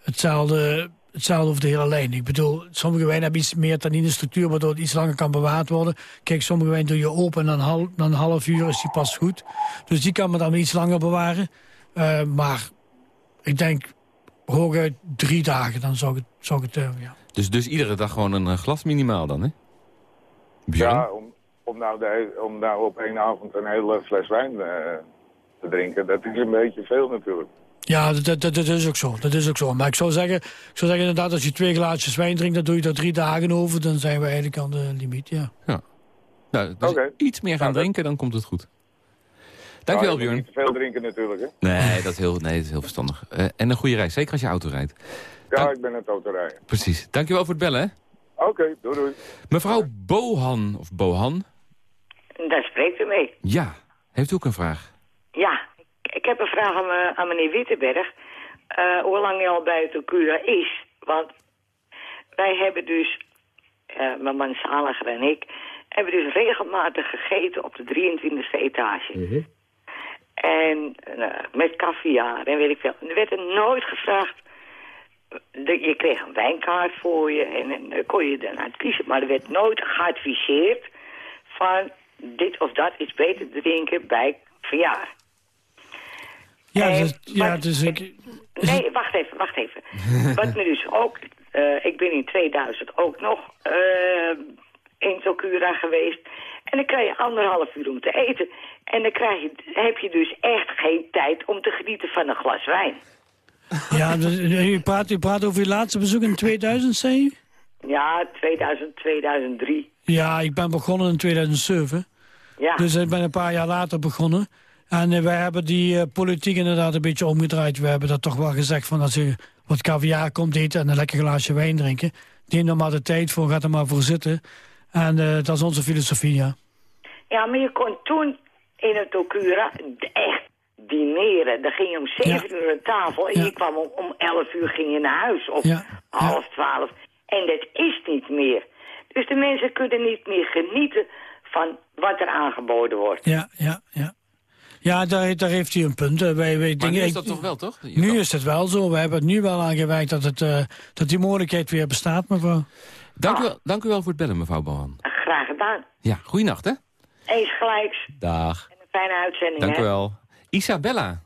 hetzelfde hetzelfde over de hele lijn. Ik bedoel, sommige wijnen hebben iets meer structuur waardoor het iets langer kan bewaard worden. Kijk, sommige wijn doe je open en dan, na een half uur is die pas goed. Dus die kan men dan iets langer bewaren. Uh, maar ik denk, hooguit drie dagen, dan zou ik het, zou ik het uh, ja. Dus, dus iedere dag gewoon een glas minimaal dan, hè? Ja, om, om, nou de, om nou op één avond een hele fles wijn uh, te drinken, dat is een beetje veel natuurlijk. Ja, dat, dat, dat, is ook zo. Dat is ook zo. Maar ik zou, zeggen, ik zou zeggen inderdaad, als je twee glaasjes wijn drinkt... dan doe je er drie dagen over. Dan zijn we eigenlijk aan de limiet, ja. ja. Nou, dus iets meer gaan drinken, dan komt het goed. Dankjewel, nou, Björn. Niet te veel drinken natuurlijk, hè? Nee, dat is heel, nee, dat is heel verstandig. Uh, en een goede reis, zeker als je auto rijdt. Ja, ik ben het autorijden. Precies. Dankjewel voor het bellen, hè? Oké, doei doei. Mevrouw Bohan, of Bohan? Daar spreekt u mee. Ja. Heeft u ook een vraag? Ja, ik heb een vraag aan, uh, aan meneer Wittenberg. Uh, hoe lang hij al bij Tokura is. Want wij hebben dus, uh, mijn man Zaliger en ik... hebben dus regelmatig gegeten op de 23e etage. Mm -hmm. En met caviar en weet ik veel. Er werd er nooit gevraagd... De, je kreeg een wijnkaart voor je en, en dan kon je daarna kiezen. Maar er werd nooit geadviseerd van dit of dat is beter drinken bij verjaar. Ja, uh, dus, ja dus ik... Nee, wacht even, wacht even. Wat me dus ook... Uh, ik ben in 2000 ook nog uh, in Tokura geweest. En dan krijg je anderhalf uur om te eten. En dan krijg je, heb je dus echt geen tijd om te genieten van een glas wijn. Ja, dus, u, praat, u praat over uw laatste bezoek in 2000, zei u? Ja, 2000, 2003. Ja, ik ben begonnen in 2007. Ja. Dus ik ben een paar jaar later begonnen. En uh, wij hebben die uh, politiek inderdaad een beetje omgedraaid. We hebben dat toch wel gezegd van als je wat caviar komt eten en een lekker glaasje wijn drinken. Neem er maar de tijd voor, ga er maar voor zitten. En uh, dat is onze filosofie, ja. Ja, maar je kon toen in het Okura echt dineren. Dan ging je om zeven ja. uur aan tafel en ja. je kwam om, om elf uur ging je naar huis. Of ja. half twaalf. En dat is niet meer. Dus de mensen kunnen niet meer genieten van wat er aangeboden wordt. Ja, ja, ja. Ja, daar, daar heeft hij een punt. Wij, wij maar dingen, nu is dat toch wel, toch? Je nu kan... is het wel zo. We hebben het nu wel aangewerkt dat, het, uh, dat die mogelijkheid weer bestaat, mevrouw. Dank, u wel, dank u wel voor het bellen, mevrouw Bohan. Graag gedaan. Ja, goeienacht, hè? Eens gelijks. Dag. En een fijne uitzending, Dank hè? u wel. Isabella.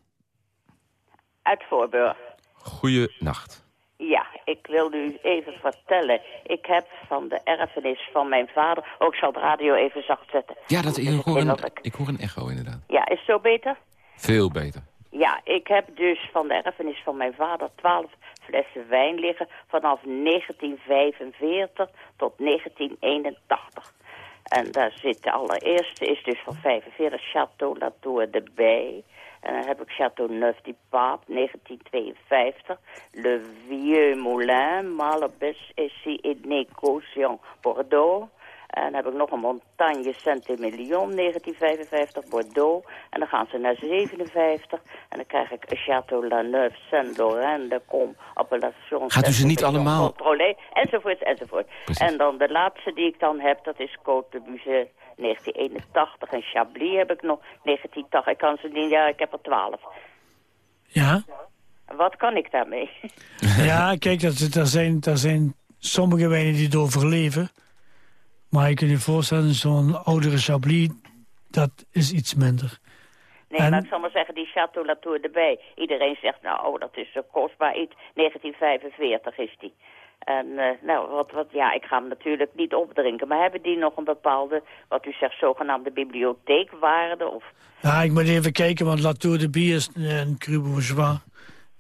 Uit Voorburg. Goeienacht. Ja, ik wil u even vertellen. Ik heb van de erfenis van mijn vader... Oh, ik zal de radio even zacht zetten. Ja, dat, ik, hoor een, ik hoor een echo inderdaad. Ja, is het zo beter? Veel beter. Ja, ik heb dus van de erfenis van mijn vader 12 flessen wijn liggen... vanaf 1945 tot 1981. En daar zit de allereerste, is dus van 45, Chateau Latour de Bay... En dan heb ik Château Neuf du Pape, 1952. Le Vieux Moulin, Malabes, Essy et Négociant, Bordeaux. En dan heb ik nog een Montagne Saint-Emilion, 1955, Bordeaux. En dan gaan ze naar 57. En dan krijg ik Château La Neuve, Saint-Laurent, de Com, Appellation... Gaat u ze niet allemaal... Contrôlé, enzovoort, enzovoort. Precies. En dan de laatste die ik dan heb, dat is Côte de Musée 1981 en Chablis heb ik nog 1980. Ik kan ze niet, ja, ik heb er 12. Ja? Wat kan ik daarmee? ja, kijk, dat, er, zijn, er zijn sommige wijnen die het overleven. Maar je kunt je voorstellen, zo'n oudere Chablis, dat is iets minder. Nee, maar ik zal maar zeggen, die Chateau Latour erbij. Iedereen zegt, nou, oh, dat is zo kostbaar iets. 1945 is die. En uh, nou, wat, wat, ja, ik ga hem natuurlijk niet opdrinken. Maar hebben die nog een bepaalde, wat u zegt, zogenaamde bibliotheekwaarde? Of... Ja, ik moet even kijken, want Latour de Bie is een Cru Bourgeois.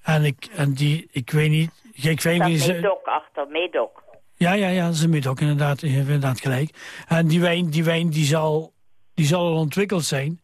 En, ik, en die, ik weet niet... Ik weet niet... Medoc achter, Medoc. Ja, ja, ja, is een Medoc, inderdaad, inderdaad gelijk. En die wijn, die, wijn die, zal, die zal al ontwikkeld zijn.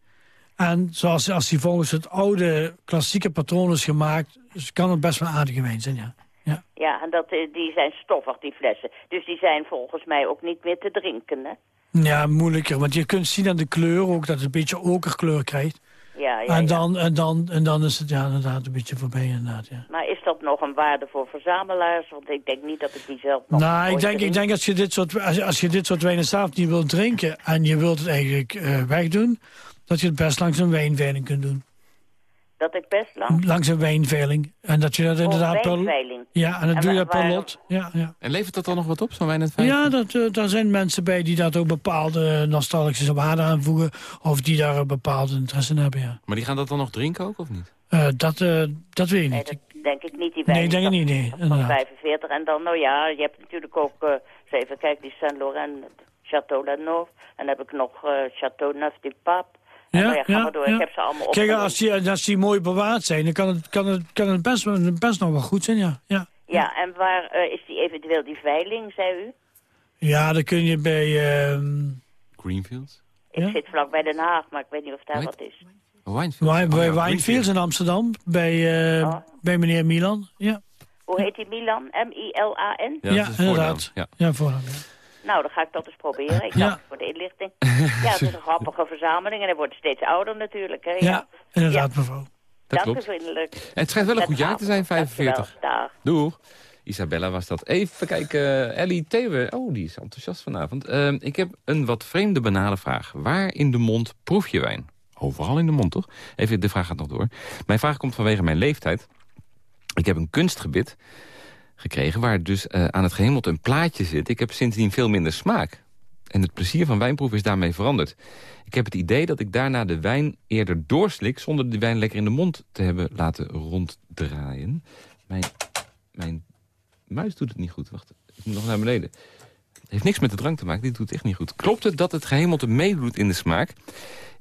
En zoals als die volgens het oude klassieke patroon is gemaakt... kan het best wel aardige wijn zijn, ja. Ja, ja en dat, eh, die zijn stoffig, die flessen. Dus die zijn volgens mij ook niet meer te drinken, hè? Ja, moeilijker. Want je kunt zien aan de kleur ook dat het een beetje okerkleur krijgt. Ja, ja, en, dan, en, dan, en dan is het ja, inderdaad een beetje voorbij inderdaad, ja. Maar is dat nog een waarde voor verzamelaars? Want ik denk niet dat ik die zelf nog... Nou, ik denk, ik denk als je dit soort, als, als je dit soort wijnen niet wilt drinken... en je wilt het eigenlijk uh, wegdoen... dat je het best langs een wijnveiling kunt doen. Dat ik best langs... Langs een wijnveiling. En dat je dat oh, inderdaad... wijnveiling. Ja, en dat doe je per lot. Ja, ja. En levert dat dan nog wat op, zo'n wijn Ja, dat, uh, daar zijn mensen bij die dat ook bepaalde nostalgische waarde aanvoegen. Of die daar een bepaalde interesse in hebben, ja. Maar die gaan dat dan nog drinken ook, of niet? Uh, dat, uh, dat weet ik nee, niet. Dat denk ik niet. Die wijn nee, denk ik niet, nee. Van 45. En dan, nou ja, je hebt natuurlijk ook... even kijken, die Saint-Laurent, Château Lanouf. En dan heb ik nog Château Neuf du Pape. Ja, ja, ja, door. Ik heb ze allemaal Kijk, als die, als die mooi bewaard zijn, dan kan het, kan het, kan het best, best nog wel goed zijn, ja. Ja, ja en waar uh, is die eventueel die veiling, zei u? Ja, dan kun je bij... Uh... Greenfields? Ik zit vlak bij Den Haag, maar ik weet niet of daar wat is. Winefields? Bij oh, Winefields in Amsterdam, bij, uh, oh. bij meneer Milan, ja. Hoe heet die Milan? M-I-L-A-N? Ja, ja inderdaad. Ja, ja voornaam, ja. Nou, dan ga ik dat eens proberen. Ik dank voor de inlichting. ja, het is een grappige verzameling en hij wordt steeds ouder natuurlijk. Hè? Ja, ja inderdaad, mevrouw. Dat dank u vriendelijk. het schijnt wel een goed jaar te zijn, 45. Dag. Doeg. Isabella was dat. Even kijken, Ellie Thewe. Oh, die is enthousiast vanavond. Uh, ik heb een wat vreemde banale vraag. Waar in de mond proef je wijn? Overal in de mond, toch? Even, de vraag gaat nog door. Mijn vraag komt vanwege mijn leeftijd. Ik heb een kunstgebit gekregen... waar dus uh, aan het gehemeld een plaatje zit. Ik heb sindsdien veel minder smaak. En het plezier van wijnproeven is daarmee veranderd. Ik heb het idee dat ik daarna de wijn eerder doorslik... zonder de wijn lekker in de mond te hebben laten ronddraaien. Mijn, mijn muis doet het niet goed. Wacht, nog naar beneden. Het heeft niks met de drank te maken, dit doet echt niet goed. Klopt het dat het gehemelte meedoet in de smaak?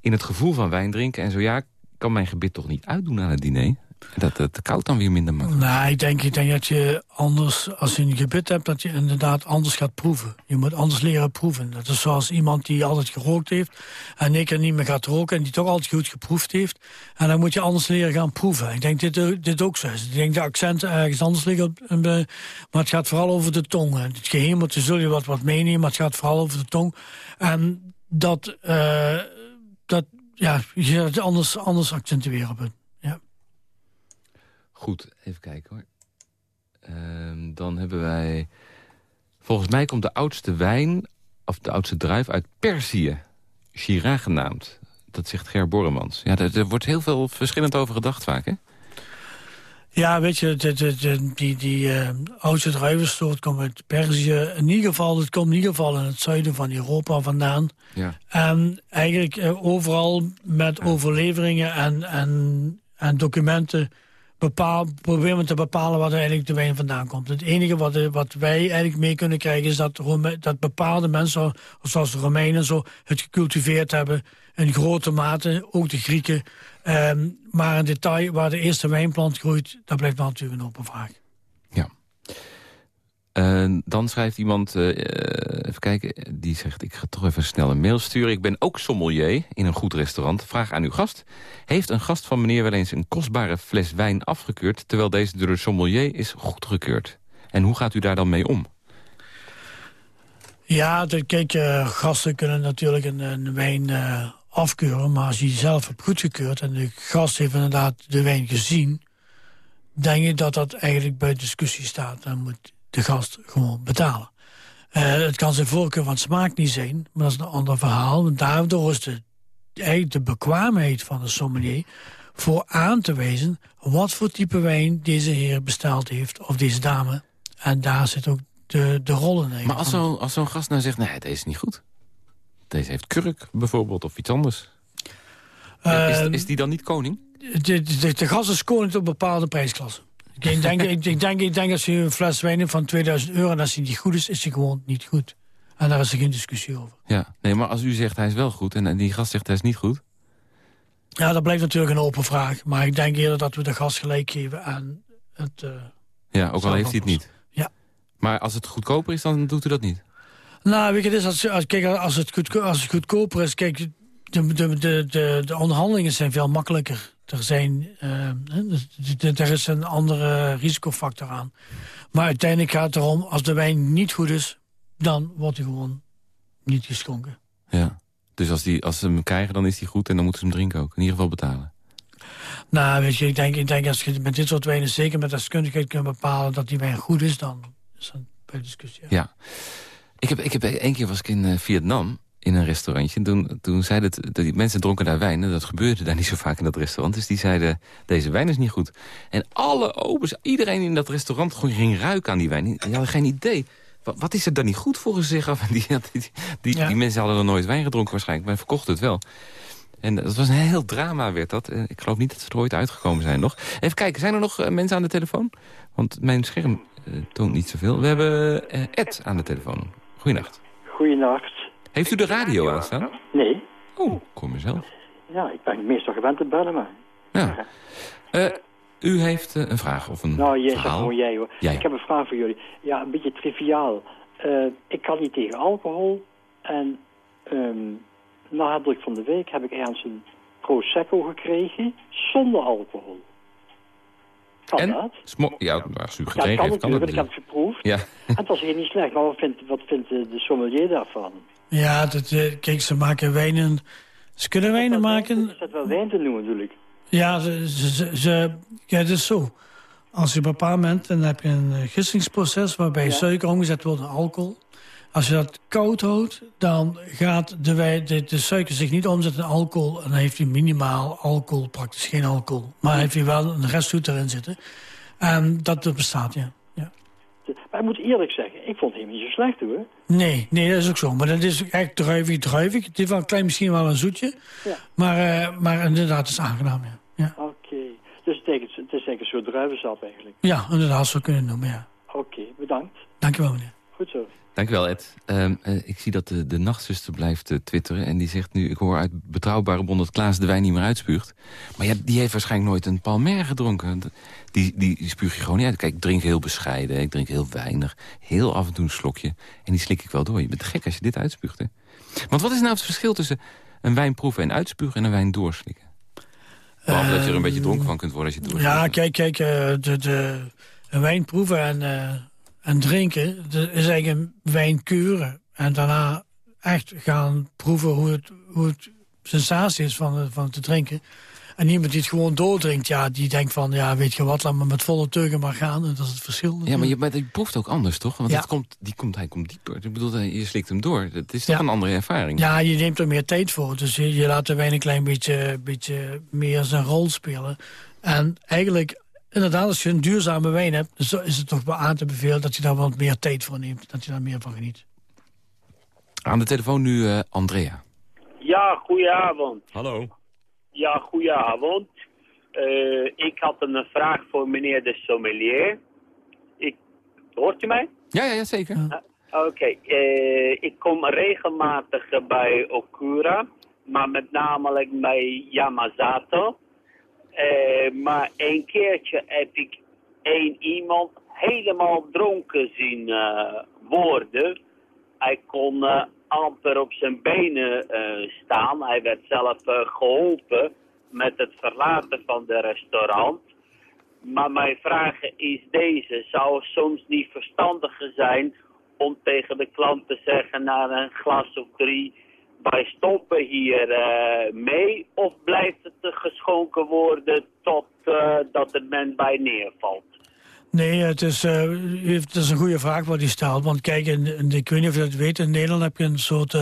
In het gevoel van wijn drinken? En zo ja, kan mijn gebit toch niet uitdoen aan het diner? Dat het koud dan weer minder maakt. Nou, ik denk, ik denk dat je anders, als je een gebit hebt... dat je inderdaad anders gaat proeven. Je moet anders leren proeven. Dat is zoals iemand die altijd gerookt heeft... en één keer niet meer gaat roken en die toch altijd goed geproefd heeft. En dan moet je anders leren gaan proeven. Ik denk dit, dit ook zo is. Ik denk de accenten ergens anders liggen. Maar het gaat vooral over de tong. Het gehemelte zul je wat, wat meenemen, maar het gaat vooral over de tong. En dat, uh, dat ja, je het anders, anders accentueren op het. Goed, even kijken hoor. Ehm, dan hebben wij... Volgens mij komt de oudste wijn, of de oudste druif uit Perzië. Shiraz genaamd. Dat zegt Ger Borremans. Ja, er, wordt heel veel verschillend over gedacht vaak, hè? Ja, weet je, de, de, die, die uh, oudste druivensoort komt uit Perzië. In ieder geval, het komt in ieder geval in het zuiden van Europa vandaan. Ja. En eigenlijk uh, overal met overleveringen en, en, en documenten bepaal, proberen te bepalen wat er eigenlijk de wijn vandaan komt. Het enige wat, wat wij eigenlijk mee kunnen krijgen... is dat, dat bepaalde mensen, zoals de Romeinen... Zo, het gecultiveerd hebben in grote mate, ook de Grieken. Ehm, maar in detail, waar de eerste wijnplant groeit... dat blijft natuurlijk een open vraag. Dan schrijft iemand, uh, even kijken, die zegt... ik ga toch even snel een mail sturen. Ik ben ook sommelier in een goed restaurant. Vraag aan uw gast. Heeft een gast van meneer wel eens een kostbare fles wijn afgekeurd... terwijl deze door de sommelier is goedgekeurd? En hoe gaat u daar dan mee om? Ja, kijk, uh, gasten kunnen natuurlijk een, een wijn afkeuren... maar als je zelf hebt goedgekeurd en de gast heeft inderdaad de wijn gezien... denk je dat dat eigenlijk bij discussie staat. Dan moet de gast gewoon betalen. Uh, het kan zijn voorkeur van smaak niet zijn, maar dat is een ander verhaal. Want daardoor is de, eigenlijk de bekwaamheid van de sommelier voor aan te wijzen... wat voor type wijn deze heer besteld heeft, of deze dame. En daar zit ook de, de rollen nemen. Maar als zo'n als zo'n gast nou zegt, nee, deze is niet goed. Deze heeft kurk bijvoorbeeld, of iets anders. is, is die dan niet koning? de, de, de gas is koning op bepaalde prijsklassen. Ik denk, ik, ik, denk, ik denk als je een fles wijn van 2000 euro... en als die niet goed is, is die gewoon niet goed. En daar is er geen discussie over. Ja, nee, maar als u zegt hij is wel goed en, en die gast zegt hij is niet goed... Ja, dat blijft natuurlijk een open vraag. Maar ik denk eerder dat we de gas gelijk geven aan het... eh, Ja, ook al heeft hij het niet. Ja. Maar als het goedkoper is, dan doet u dat niet? Nou, weet je, dus als, als, kijk, als, het goed, als het goedkoper is... Kijk, de, de, de, de, de onderhandelingen zijn veel makkelijker. Er, zijn, eh, d- er is een andere risicofactor aan. Maar uiteindelijk gaat het erom, als de wijn niet goed is... dan wordt hij gewoon niet geschonken. Ja. Dus als, die, als ze hem krijgen, dan is hij goed en dan moeten ze hem drinken ook. In ieder geval betalen. Nou, weet je, ik denk, ik denk als je met dit soort wijnen... zeker met deskundigheid kunt bepalen dat die wijn goed is... dan is dat bij discussie. Ja. Ja. Ik heb, ik heb één keer was ik in eh, Vietnam in een restaurantje. En toen, toen zeiden het, dat die mensen dronken daar wijn. En dat gebeurde daar niet zo vaak in dat restaurant. Dus die zeiden, deze wijn is niet goed. En alle obers, iedereen in dat restaurant ging ruiken aan die wijn. Die hadden geen idee. Wat, wat is er dan niet goed volgens zich af? En die, die, die, Ja. die mensen hadden nog nooit wijn gedronken waarschijnlijk. Maar verkochten het wel. En dat was een heel drama werd dat. Eh, Ik geloof niet dat ze er ooit uitgekomen zijn nog. Even kijken, zijn er nog eh, mensen aan de telefoon? Want mijn scherm eh, toont niet zoveel. We hebben eh, Ed aan de telefoon. Goedenacht. Goeienacht. Heeft u de radio aanstaan? Nee. Oh, kom zelf. Ja, ik ben meestal gewend te bellen, maar... Ja. Eh, u heeft eh, een vraag of een Nou, jij verhaal? gewoon jij hoor. Jij. Ik heb een vraag voor jullie. Ja, een beetje triviaal. Eh, ik kan niet tegen alcohol. En ehm na het druk van de week heb ik ergens een Prosecco gekregen zonder alcohol. Kan En? dat? Smo ja, als u Ja, gekregen kan heeft, kan natuurlijk. Ik heb het geproefd. Ja. En het was heel niet slecht. Maar wat vindt, wat vindt de sommelier daarvan? Ja, dat, eh, kijk, ze maken wijnen... Ze kunnen wijnen maken... Is dat wel wijn te noemen natuurlijk? Ja, ze, ze, ze, ja, het is zo. Als je op een bepaald moment, dan heb je een eh, gistingsproces... waarbij Ja. suiker omgezet wordt in alcohol. Als je dat koud houdt, dan gaat de, wij, de, de suiker zich niet omzetten in alcohol... en dan heeft hij minimaal alcohol, praktisch geen alcohol. Maar heeft hij wel een restzoet erin zitten. En dat bestaat, ja. Ik moet eerlijk zeggen, ik vond het helemaal niet zo slecht hoor. Nee, nee, dat is ook zo. Maar dat is echt druivig, druivig. Het heeft wel een klein, misschien wel een zoetje. Ja. Maar, eh, maar inderdaad, het is aangenaam, ja. Ja, Oké. Dus het is, het is eigenlijk een soort druivensap eigenlijk. ja inderdaad, zo kunnen we het noemen, ja. Oké, bedankt. Dankjewel, meneer. Goed zo. Dankjewel, Ed. Ehm, eh, ik zie dat de, de nachtzuster blijft eh, twitteren. En die zegt nu, ik hoor uit betrouwbare bron dat Klaas de wijn niet meer uitspuugt. Maar ja, die heeft waarschijnlijk nooit een palmer gedronken. Die, die, die spuug je gewoon niet uit. Kijk, ik drink heel bescheiden, ik drink heel weinig. Heel af en toe een slokje. En die slik ik wel door. Je bent gek als je dit uitspuugt, hè? Want wat is nou het verschil tussen een wijn proeven en uitspugen... en een wijn doorslikken? Behalve dat je er een beetje dronken van kunt worden als je het doorslikt. Ja, kijk, kijk, eh, de, de, een wijn proeven en, en drinken, dat is eigenlijk een wijn keuren. En daarna echt gaan proeven hoe het, hoe het sensatie is van, van te drinken. En iemand die het gewoon doordrinkt, ja, die denkt van, ja, weet je wat, laat me met volle teugen maar gaan. En dat is het verschil. Ja, maar je, maar je proeft ook anders, toch? Want Ja. het komt, die komt, hij komt dieper. Ik bedoel, eh, je slikt hem door. Het is toch Ja. een andere ervaring? Ja, je neemt er meer tijd voor. Dus je, je laat de wijn een klein beetje, beetje meer zijn rol spelen. En eigenlijk, inderdaad, als je een duurzame wijn hebt... dan is het toch wel aan te bevelen dat je daar wat meer tijd voor neemt. Dat je daar meer van geniet. Aan de telefoon nu eh, Andrea. Ja, goedenavond. Hallo. Ja, goedenavond. Eh ik had een vraag voor meneer de sommelier. Ik, hoort u mij? Ja, ja, ja zeker. Oké, eh, ik kom regelmatig bij Okura, maar met name bij Yamazato. Eh, maar een keertje heb ik één iemand helemaal dronken zien eh, worden. Hij kon eh, amper op zijn benen staan. Hij werd zelf eh, geholpen met het verlaten van de restaurant. Maar mijn vraag is deze. Zou het soms niet verstandiger zijn om tegen de klant te zeggen na een glas of drie... wij stoppen hier eh, mee of blijft het geschonken worden tot eh, dat het men bij neervalt? Nee, het is, eh, is een goede vraag wat hij stelt. Want kijk, in, ik weet niet of je dat weet, in Nederland heb je een soort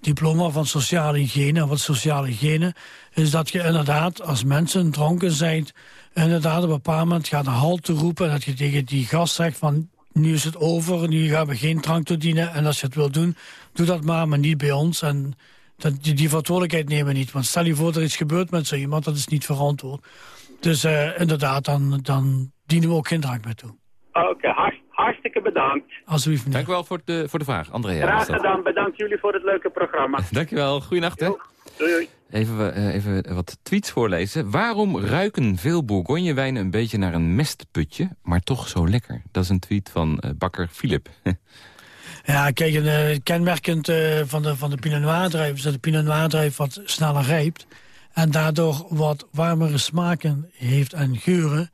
diploma van sociale hygiëne. Wat sociale hygiëne is dat je inderdaad, als mensen dronken zijn, inderdaad op een bepaald moment gaat een halt te roepen. En dat je tegen die gast zegt van, nu is het over, nu gaan we geen drank toedienen. En als je het wil doen, doe dat maar, maar niet bij ons. En dat, die, die verantwoordelijkheid nemen we niet. Want stel je voor dat er iets gebeurt met zo iemand, dat is niet verantwoord. Dus uh, inderdaad, dan, dan dienen we ook geen drank meer toe. Oké, hartstikke bedankt. Alsjeblieft. Dank u wel voor de, voor de vraag, André. Graag gedaan, bedankt jullie voor het leuke programma. Dank je wel, goeienacht hè. Doei, doei. Even, uh, even wat tweets voorlezen. Waarom ruiken veel Bourgognewijnen een beetje naar een mestputje, maar toch zo lekker? Dat is een tweet van uh, bakker Philip. ja, kijk, een, uh, kenmerkend van, de, van de Pinot Noir druif is dat de Pinot Noir druif wat sneller rijpt. En daardoor wat warmere smaken heeft en geuren.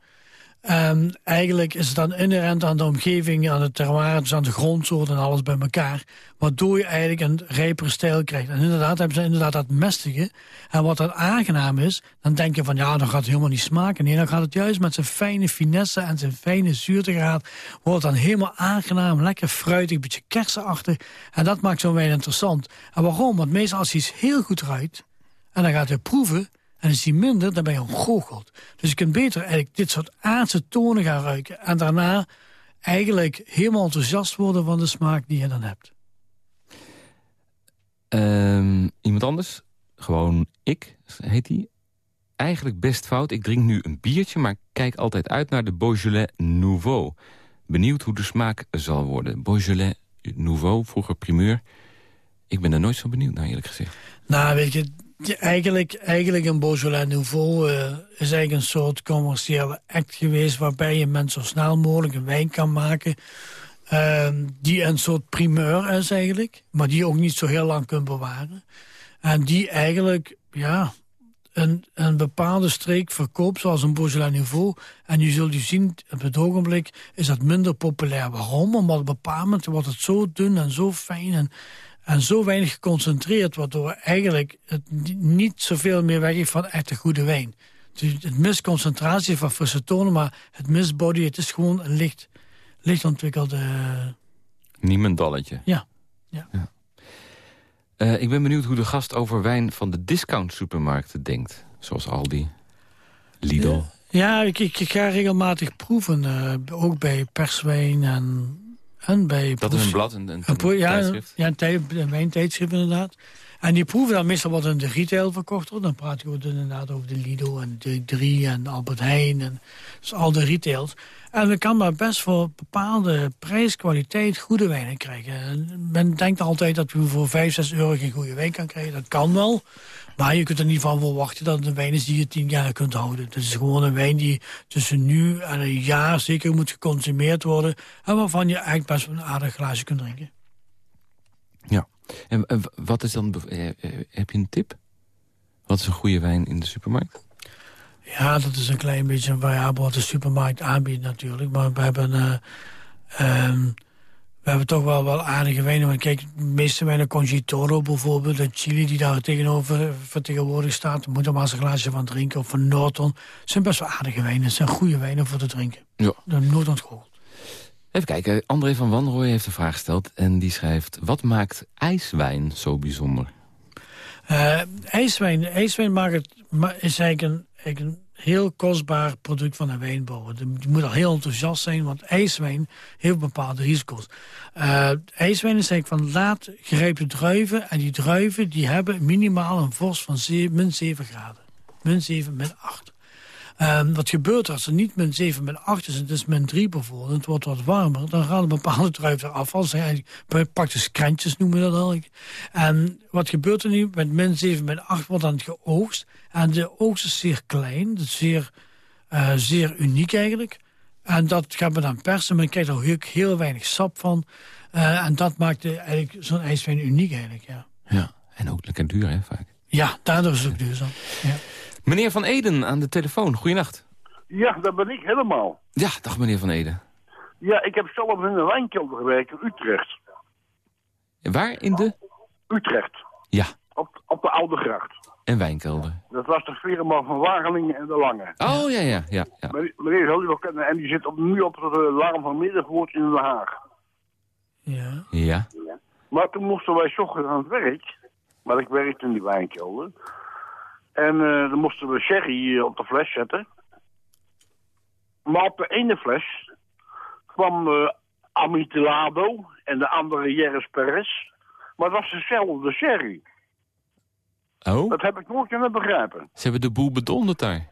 Um, eigenlijk is het dan inherent aan de omgeving, aan het terroir, dus aan de grondsoort en alles bij elkaar. Waardoor je eigenlijk een rijpere stijl krijgt. En inderdaad hebben ze inderdaad dat mestige. En wat dan aangenaam is, dan denk je van ja, dan gaat het helemaal niet smaken. Nee, dan gaat het juist met zijn fijne finesse en zijn fijne zuurtegraad, wordt dan helemaal aangenaam, lekker fruitig, een beetje kersenachtig. En dat maakt zo'n wijn interessant. En waarom? Want meestal als iets heel goed ruikt, en dan gaat hij proeven, en is die minder, dan ben je ontgoocheld. Dus je kunt beter eigenlijk dit soort aardse tonen gaan ruiken. En daarna eigenlijk helemaal enthousiast worden van de smaak die je dan hebt. Um, iemand anders? Gewoon ik, heet hij. Eigenlijk best fout. Ik drink nu een biertje, maar kijk altijd uit naar de Beaujolais Nouveau. Benieuwd hoe de smaak zal worden. Beaujolais Nouveau, vroeger primeur. Ik ben er nooit zo benieuwd naar, eerlijk gezegd. Nou, weet je, eigenlijk, eigenlijk een Beaujolais Nouveau uh, is eigenlijk een soort commerciële act geweest... waarbij je mensen zo snel mogelijk een wijn kan maken... Uh, die een soort primeur is eigenlijk, maar die je ook niet zo heel lang kunt bewaren. En die eigenlijk, ja, een, een bepaalde streek verkoopt, zoals een Beaujolais Nouveau. En je zult u zien, op het ogenblik is dat minder populair. Waarom? Omdat op een bepaald wordt het zo dun en zo fijn... En, en zo weinig geconcentreerd, waardoor eigenlijk het niet zoveel meer weggeeft van echte goede wijn. Dus het mist concentratie van frisse tonen, maar het mist body. Het is gewoon een licht, licht ontwikkelde... Niemendalletje. Ja. ja. ja. Uh, ik ben benieuwd hoe de gast over wijn van de discount supermarkten denkt. Zoals Aldi, Lidl. Ja, ja ik, ik, ik, ga regelmatig proeven. Uh, ook bij perswijn en en bij dat is een blad, een, een, een ja, tijdschrift? Ja, een, een wijntijdschrift inderdaad. En die proeven dan meestal wat in de retail verkocht. Dan praat je inderdaad over de Lido en de 3 en Albert Heijn. En dus al de retails. En we kan maar best voor bepaalde prijs, kwaliteit, goede wijnen krijgen. men denkt altijd dat we voor 5, 6 euro geen goede wijn kan krijgen. Dat kan wel. Maar je kunt er niet van verwachten dat het een wijn is die je 10 jaar kunt houden. Het is gewoon een wijn die tussen nu en een jaar zeker moet geconsumeerd worden. En waarvan je eigenlijk best een aardig glaasje kunt drinken. Ja. En, wat is dan... Eh, eh, heb je een tip? Wat is een goede wijn in de supermarkt? Ja, dat is een klein beetje een variabel wat de supermarkt aanbiedt natuurlijk. Maar we hebben... Uh, um, we hebben toch wel, wel aardige wijnen. Want kijk, de meeste wijnen, Conchitoro bijvoorbeeld... de Chili die daar tegenover vertegenwoordigd staat... moet er maar eens een glaasje van drinken. Of van Norton. Het zijn best wel aardige wijnen. Het zijn goede wijnen voor te drinken. Ja. Nooit ontgoocheld. Even kijken, André van Wanrooy heeft een vraag gesteld. En die schrijft, wat maakt ijswijn zo bijzonder? Uh, ijswijn, ijswijn maakt het, is eigenlijk een, een heel kostbaar product van een wijnbouwer. Je moet al heel enthousiast zijn, want ijswijn heeft bepaalde risico's. Uh, ijswijn is eigenlijk van laat gerijpte druiven. En die druiven die hebben minimaal een vorst van min 7 graden. Min 7, min 8. Um, wat gebeurt als er niet min 7, min 8 is, het is min 3 bijvoorbeeld, het wordt wat warmer, dan gaan bepaalde druiven eraf. Als ze praktisch krantjes noemen we dat eigenlijk. En wat gebeurt er nu? Met min 7, min 8 wordt dan geoogst. En de oogst is zeer klein, dus zeer, uh, zeer uniek eigenlijk. En dat gaan we dan persen, maar je krijgt er heel, heel weinig sap van. Uh, en dat maakt eigenlijk zo'n ijswijn uniek eigenlijk, ja. Ja, en ook lekker duur hè, vaak. Ja, daardoor is het ook duurzaam. Ja. Meneer Van Eden aan de telefoon, goeienacht. Ja, dat ben ik helemaal. Ja, dag meneer Van Eden. Ja, ik heb zelf in een wijnkelder gewerkt in Utrecht. Waar in de? Utrecht. Ja. Op, op de Oude Gracht. Een wijnkelder. Dat was de firma van Wageningen en de Lange. Oh, ja, ja, ja. ja. Meneer zal u wel kennen. En die zit op, nu op het uh, Larm van Middenvoort in Den Haag. Ja. Ja. Maar toen moesten wij ochtends aan het werk. Maar ik werkte in die wijnkelder. En uh, dan moesten we sherry op de fles zetten. Maar op de ene fles kwam uh, Amitilado en de andere Jerez Perez. Maar dat was dezelfde sherry. Oh? Dat heb ik nooit kunnen begrijpen. Ze hebben de boel bedonderd daar.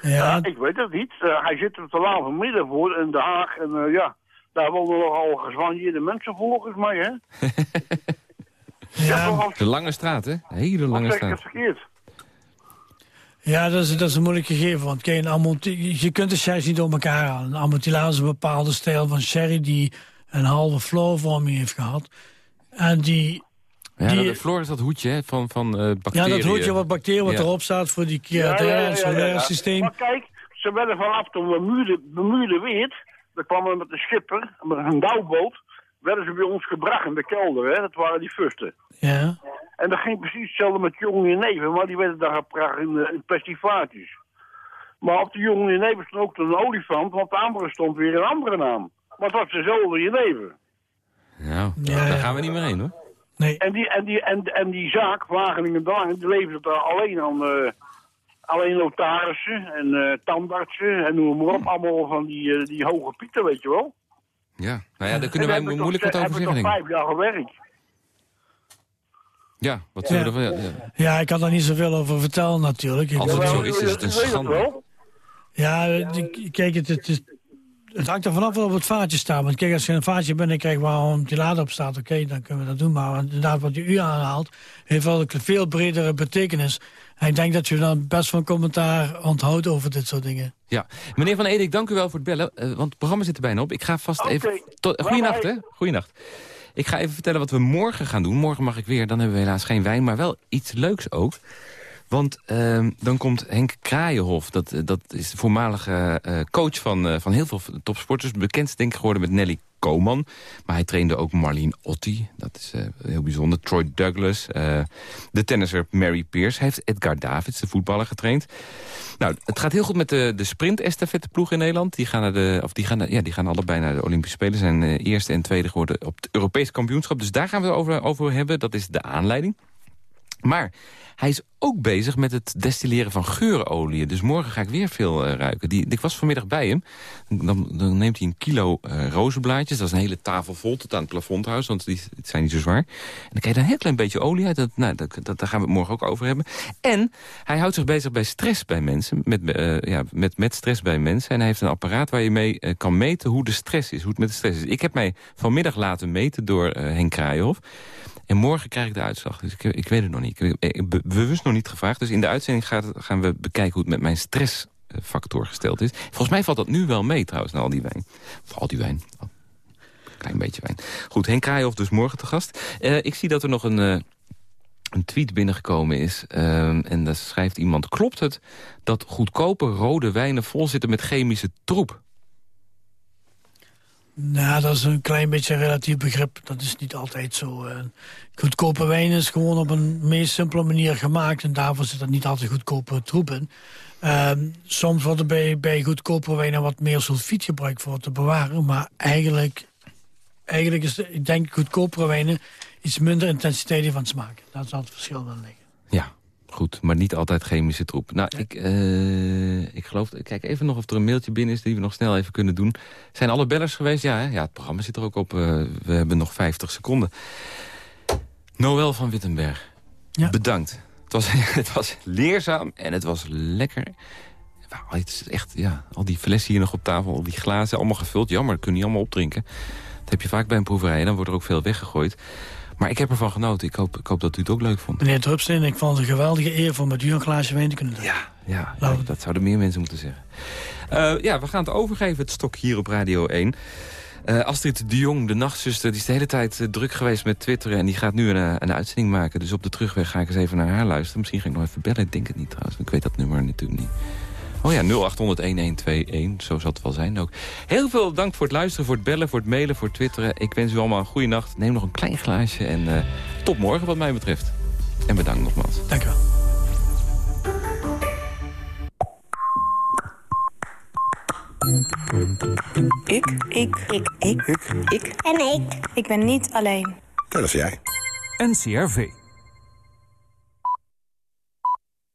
Ja, ik weet het niet. Uh, hij zit er te laat vanmiddag voor in Den Haag. En uh, ja, daar wonen nogal gezwanjeerde mensen volgens mij, hè? ja, de lange straat, hè? Hele lange straat. het verkeerd. Ja, dat is, dat is een moeilijk gegeven. Want kijk, je kunt de sherry niet door elkaar halen. Een Amontillado is een bepaalde stijl van sherry die een halve floorvorming heeft gehad. En die... Ja, die, de floor is dat hoedje hè, van, van uh, bacteriën. Ja, dat hoedje wat bacteriën wat erop staat voor die ja, ja, ja, systeem. Maar kijk, ze werden vanaf de bemuurde, bemuurde weet, dan kwamen we met de schipper, met een douwboot, werden ze bij ons gebracht in de kelder, hè. Dat waren die fusten. Ja. En dat ging precies hetzelfde met jongen in neven, maar die werden daar gebracht in, in pestivaatjes. Maar op de jongen in neven stond ook een olifant, want de andere stond weer een andere naam. Maar het was dezelfde jenever. Nou, ja, daar gaan we niet meer heen hoor. Nee. En die, en die, en, en die zaak, Wageningen Belang, die levert daar alleen aan... Uh, alleen notarissen en uh, tandartsen en noem maar op. Allemaal van die, uh, die hoge pieten, weet je wel. Ja, nou ja, daar kunnen wij moeilijk wat over zeggen. Ik heb vijf jaar gewerkt. Ja, wat zullen ja. we ervan... Ja, ja. ja, ik kan daar niet zoveel over vertellen natuurlijk. Als het zo is, is het een schande. Ja, kijk, het, het, het, hangt er vanaf wat op het vaatje staat. Want kijk, als je een vaatje binnenkrijgt waar een lader op staat... oké, dan kunnen we dat doen. Maar inderdaad, wat u aanhaalt... heeft wel een veel bredere betekenis. En ik denk dat je dan best van commentaar onthoudt over dit soort dingen. Ja. Meneer Van Edik, dank u wel voor het bellen. Uh, want het programma zit er bijna op. Ik ga vast okay. even... Tot, goeienacht, hè? Goeienacht. Ik ga even vertellen wat we morgen gaan doen. Morgen mag ik weer, dan hebben we helaas geen wijn, maar wel iets leuks ook. Want uh, dan komt Henk Kraaienhof, dat, dat is de voormalige uh, coach van, uh, van heel veel topsporters. Bekend denk ik geworden met Nelly Koman. Maar hij trainde ook Marlene Otti, dat is heel bijzonder. Troy Douglas, de tennisser Mary Pierce. Hij heeft Edgar Davids, de voetballer, getraind. Nou, het gaat heel goed met de, de sprint ploeg in Nederland. Die gaan, naar de, of die, gaan, ja, die gaan allebei naar de Olympische Spelen. Zijn eerste en tweede geworden op het Europees kampioenschap. Dus daar gaan we het over, over hebben. Dat is de aanleiding. Maar hij is ook bezig met het destilleren van geurolieën. Dus morgen ga ik weer veel uh, ruiken. Die, ik was vanmiddag bij hem. Dan, dan neemt hij een kilo uh, rozenblaadjes. Dat is een hele tafel vol tot aan het plafondhuis. Want die zijn niet zo zwaar. En dan krijg je een heel klein beetje olie uit. Dat, nou, dat, dat, daar gaan we het morgen ook over hebben. En hij houdt zich bezig bij stress bij mensen. Met, uh, ja, met, met stress bij mensen. En hij heeft een apparaat waar je mee kan meten hoe de stress is. Hoe het met de stress is. Ik heb mij vanmiddag laten meten door Henk Kraaienhof. En morgen krijg ik de uitslag. Dus ik, ik weet het nog niet. Ik heb bewust nog niet gevraagd. Dus in de uitzending gaat, gaan we bekijken hoe het met mijn stressfactor gesteld is. Volgens mij valt dat nu wel mee trouwens, na al die wijn. Of al die wijn. Oh, klein beetje wijn. Goed, Henk Kraaihoff dus morgen te gast. Uh, ik zie dat er nog een... Uh, een tweet binnengekomen is. Uh, en daar schrijft iemand... Klopt het dat goedkope rode wijnen vol zitten met chemische troep? Nou, dat is een klein beetje een relatief begrip. Dat is niet altijd zo. Uh, goedkope wijn is gewoon op een meest simpele manier gemaakt... en daarvoor zit er niet altijd goedkope troep in. Uh, soms wordt er bij, bij goedkope wijnen wat meer sulfiet gebruikt voor te bewaren... maar eigenlijk, eigenlijk is, ik denk, goedkopere wijnen iets minder intensiteit van smaak. Dat zal het verschil wel liggen. Ja, Goed, maar niet altijd chemische troep. Nou, ik, uh, ik geloof... Kijk even nog of er een mailtje binnen is die we nog snel even kunnen doen. Zijn alle bellers geweest? Ja, hè? ja het programma zit er ook op. Uh, we hebben nog 50 seconden. Noël van Wittenberg, ja. bedankt. Het was, het was leerzaam en het was lekker. Het is echt, ja, al die flessen hier nog op tafel, al die glazen, allemaal gevuld. Jammer, dat kun je niet allemaal opdrinken. Dat heb je vaak bij een proeverij, dan wordt er ook veel weggegooid. Maar ik heb ervan genoten. Ik hoop, ik hoop dat u het ook leuk vond. Meneer Drupsteen, ik vond het een geweldige eer... om met u een glaasje wijn te kunnen doen. Ja, ja, ja dat zouden meer mensen moeten zeggen. Uh, ja, we gaan het overgeven, het stok hier op Radio 1. Uh, Astrid de Jong, de nachtzuster, die is de hele tijd uh, druk geweest met twitteren... en die gaat nu een, een uitzending maken. Dus op de terugweg ga ik eens even naar haar luisteren. Misschien ga ik nog even bellen, ik denk het niet trouwens. Ik weet dat nummer natuurlijk niet. Oh ja, 0800-1121, zo zal het wel zijn ook. Heel veel dank voor het luisteren, voor het bellen, voor het mailen, voor het twitteren. Ik wens u allemaal een goede nacht. Neem nog een klein glaasje en uh, tot morgen wat mij betreft. En bedankt nogmaals. Dank u wel. Ik. Ik. Ik. Ik. Ik. Ik. En ik. Ik ben niet alleen. Dat is jij. NCRV.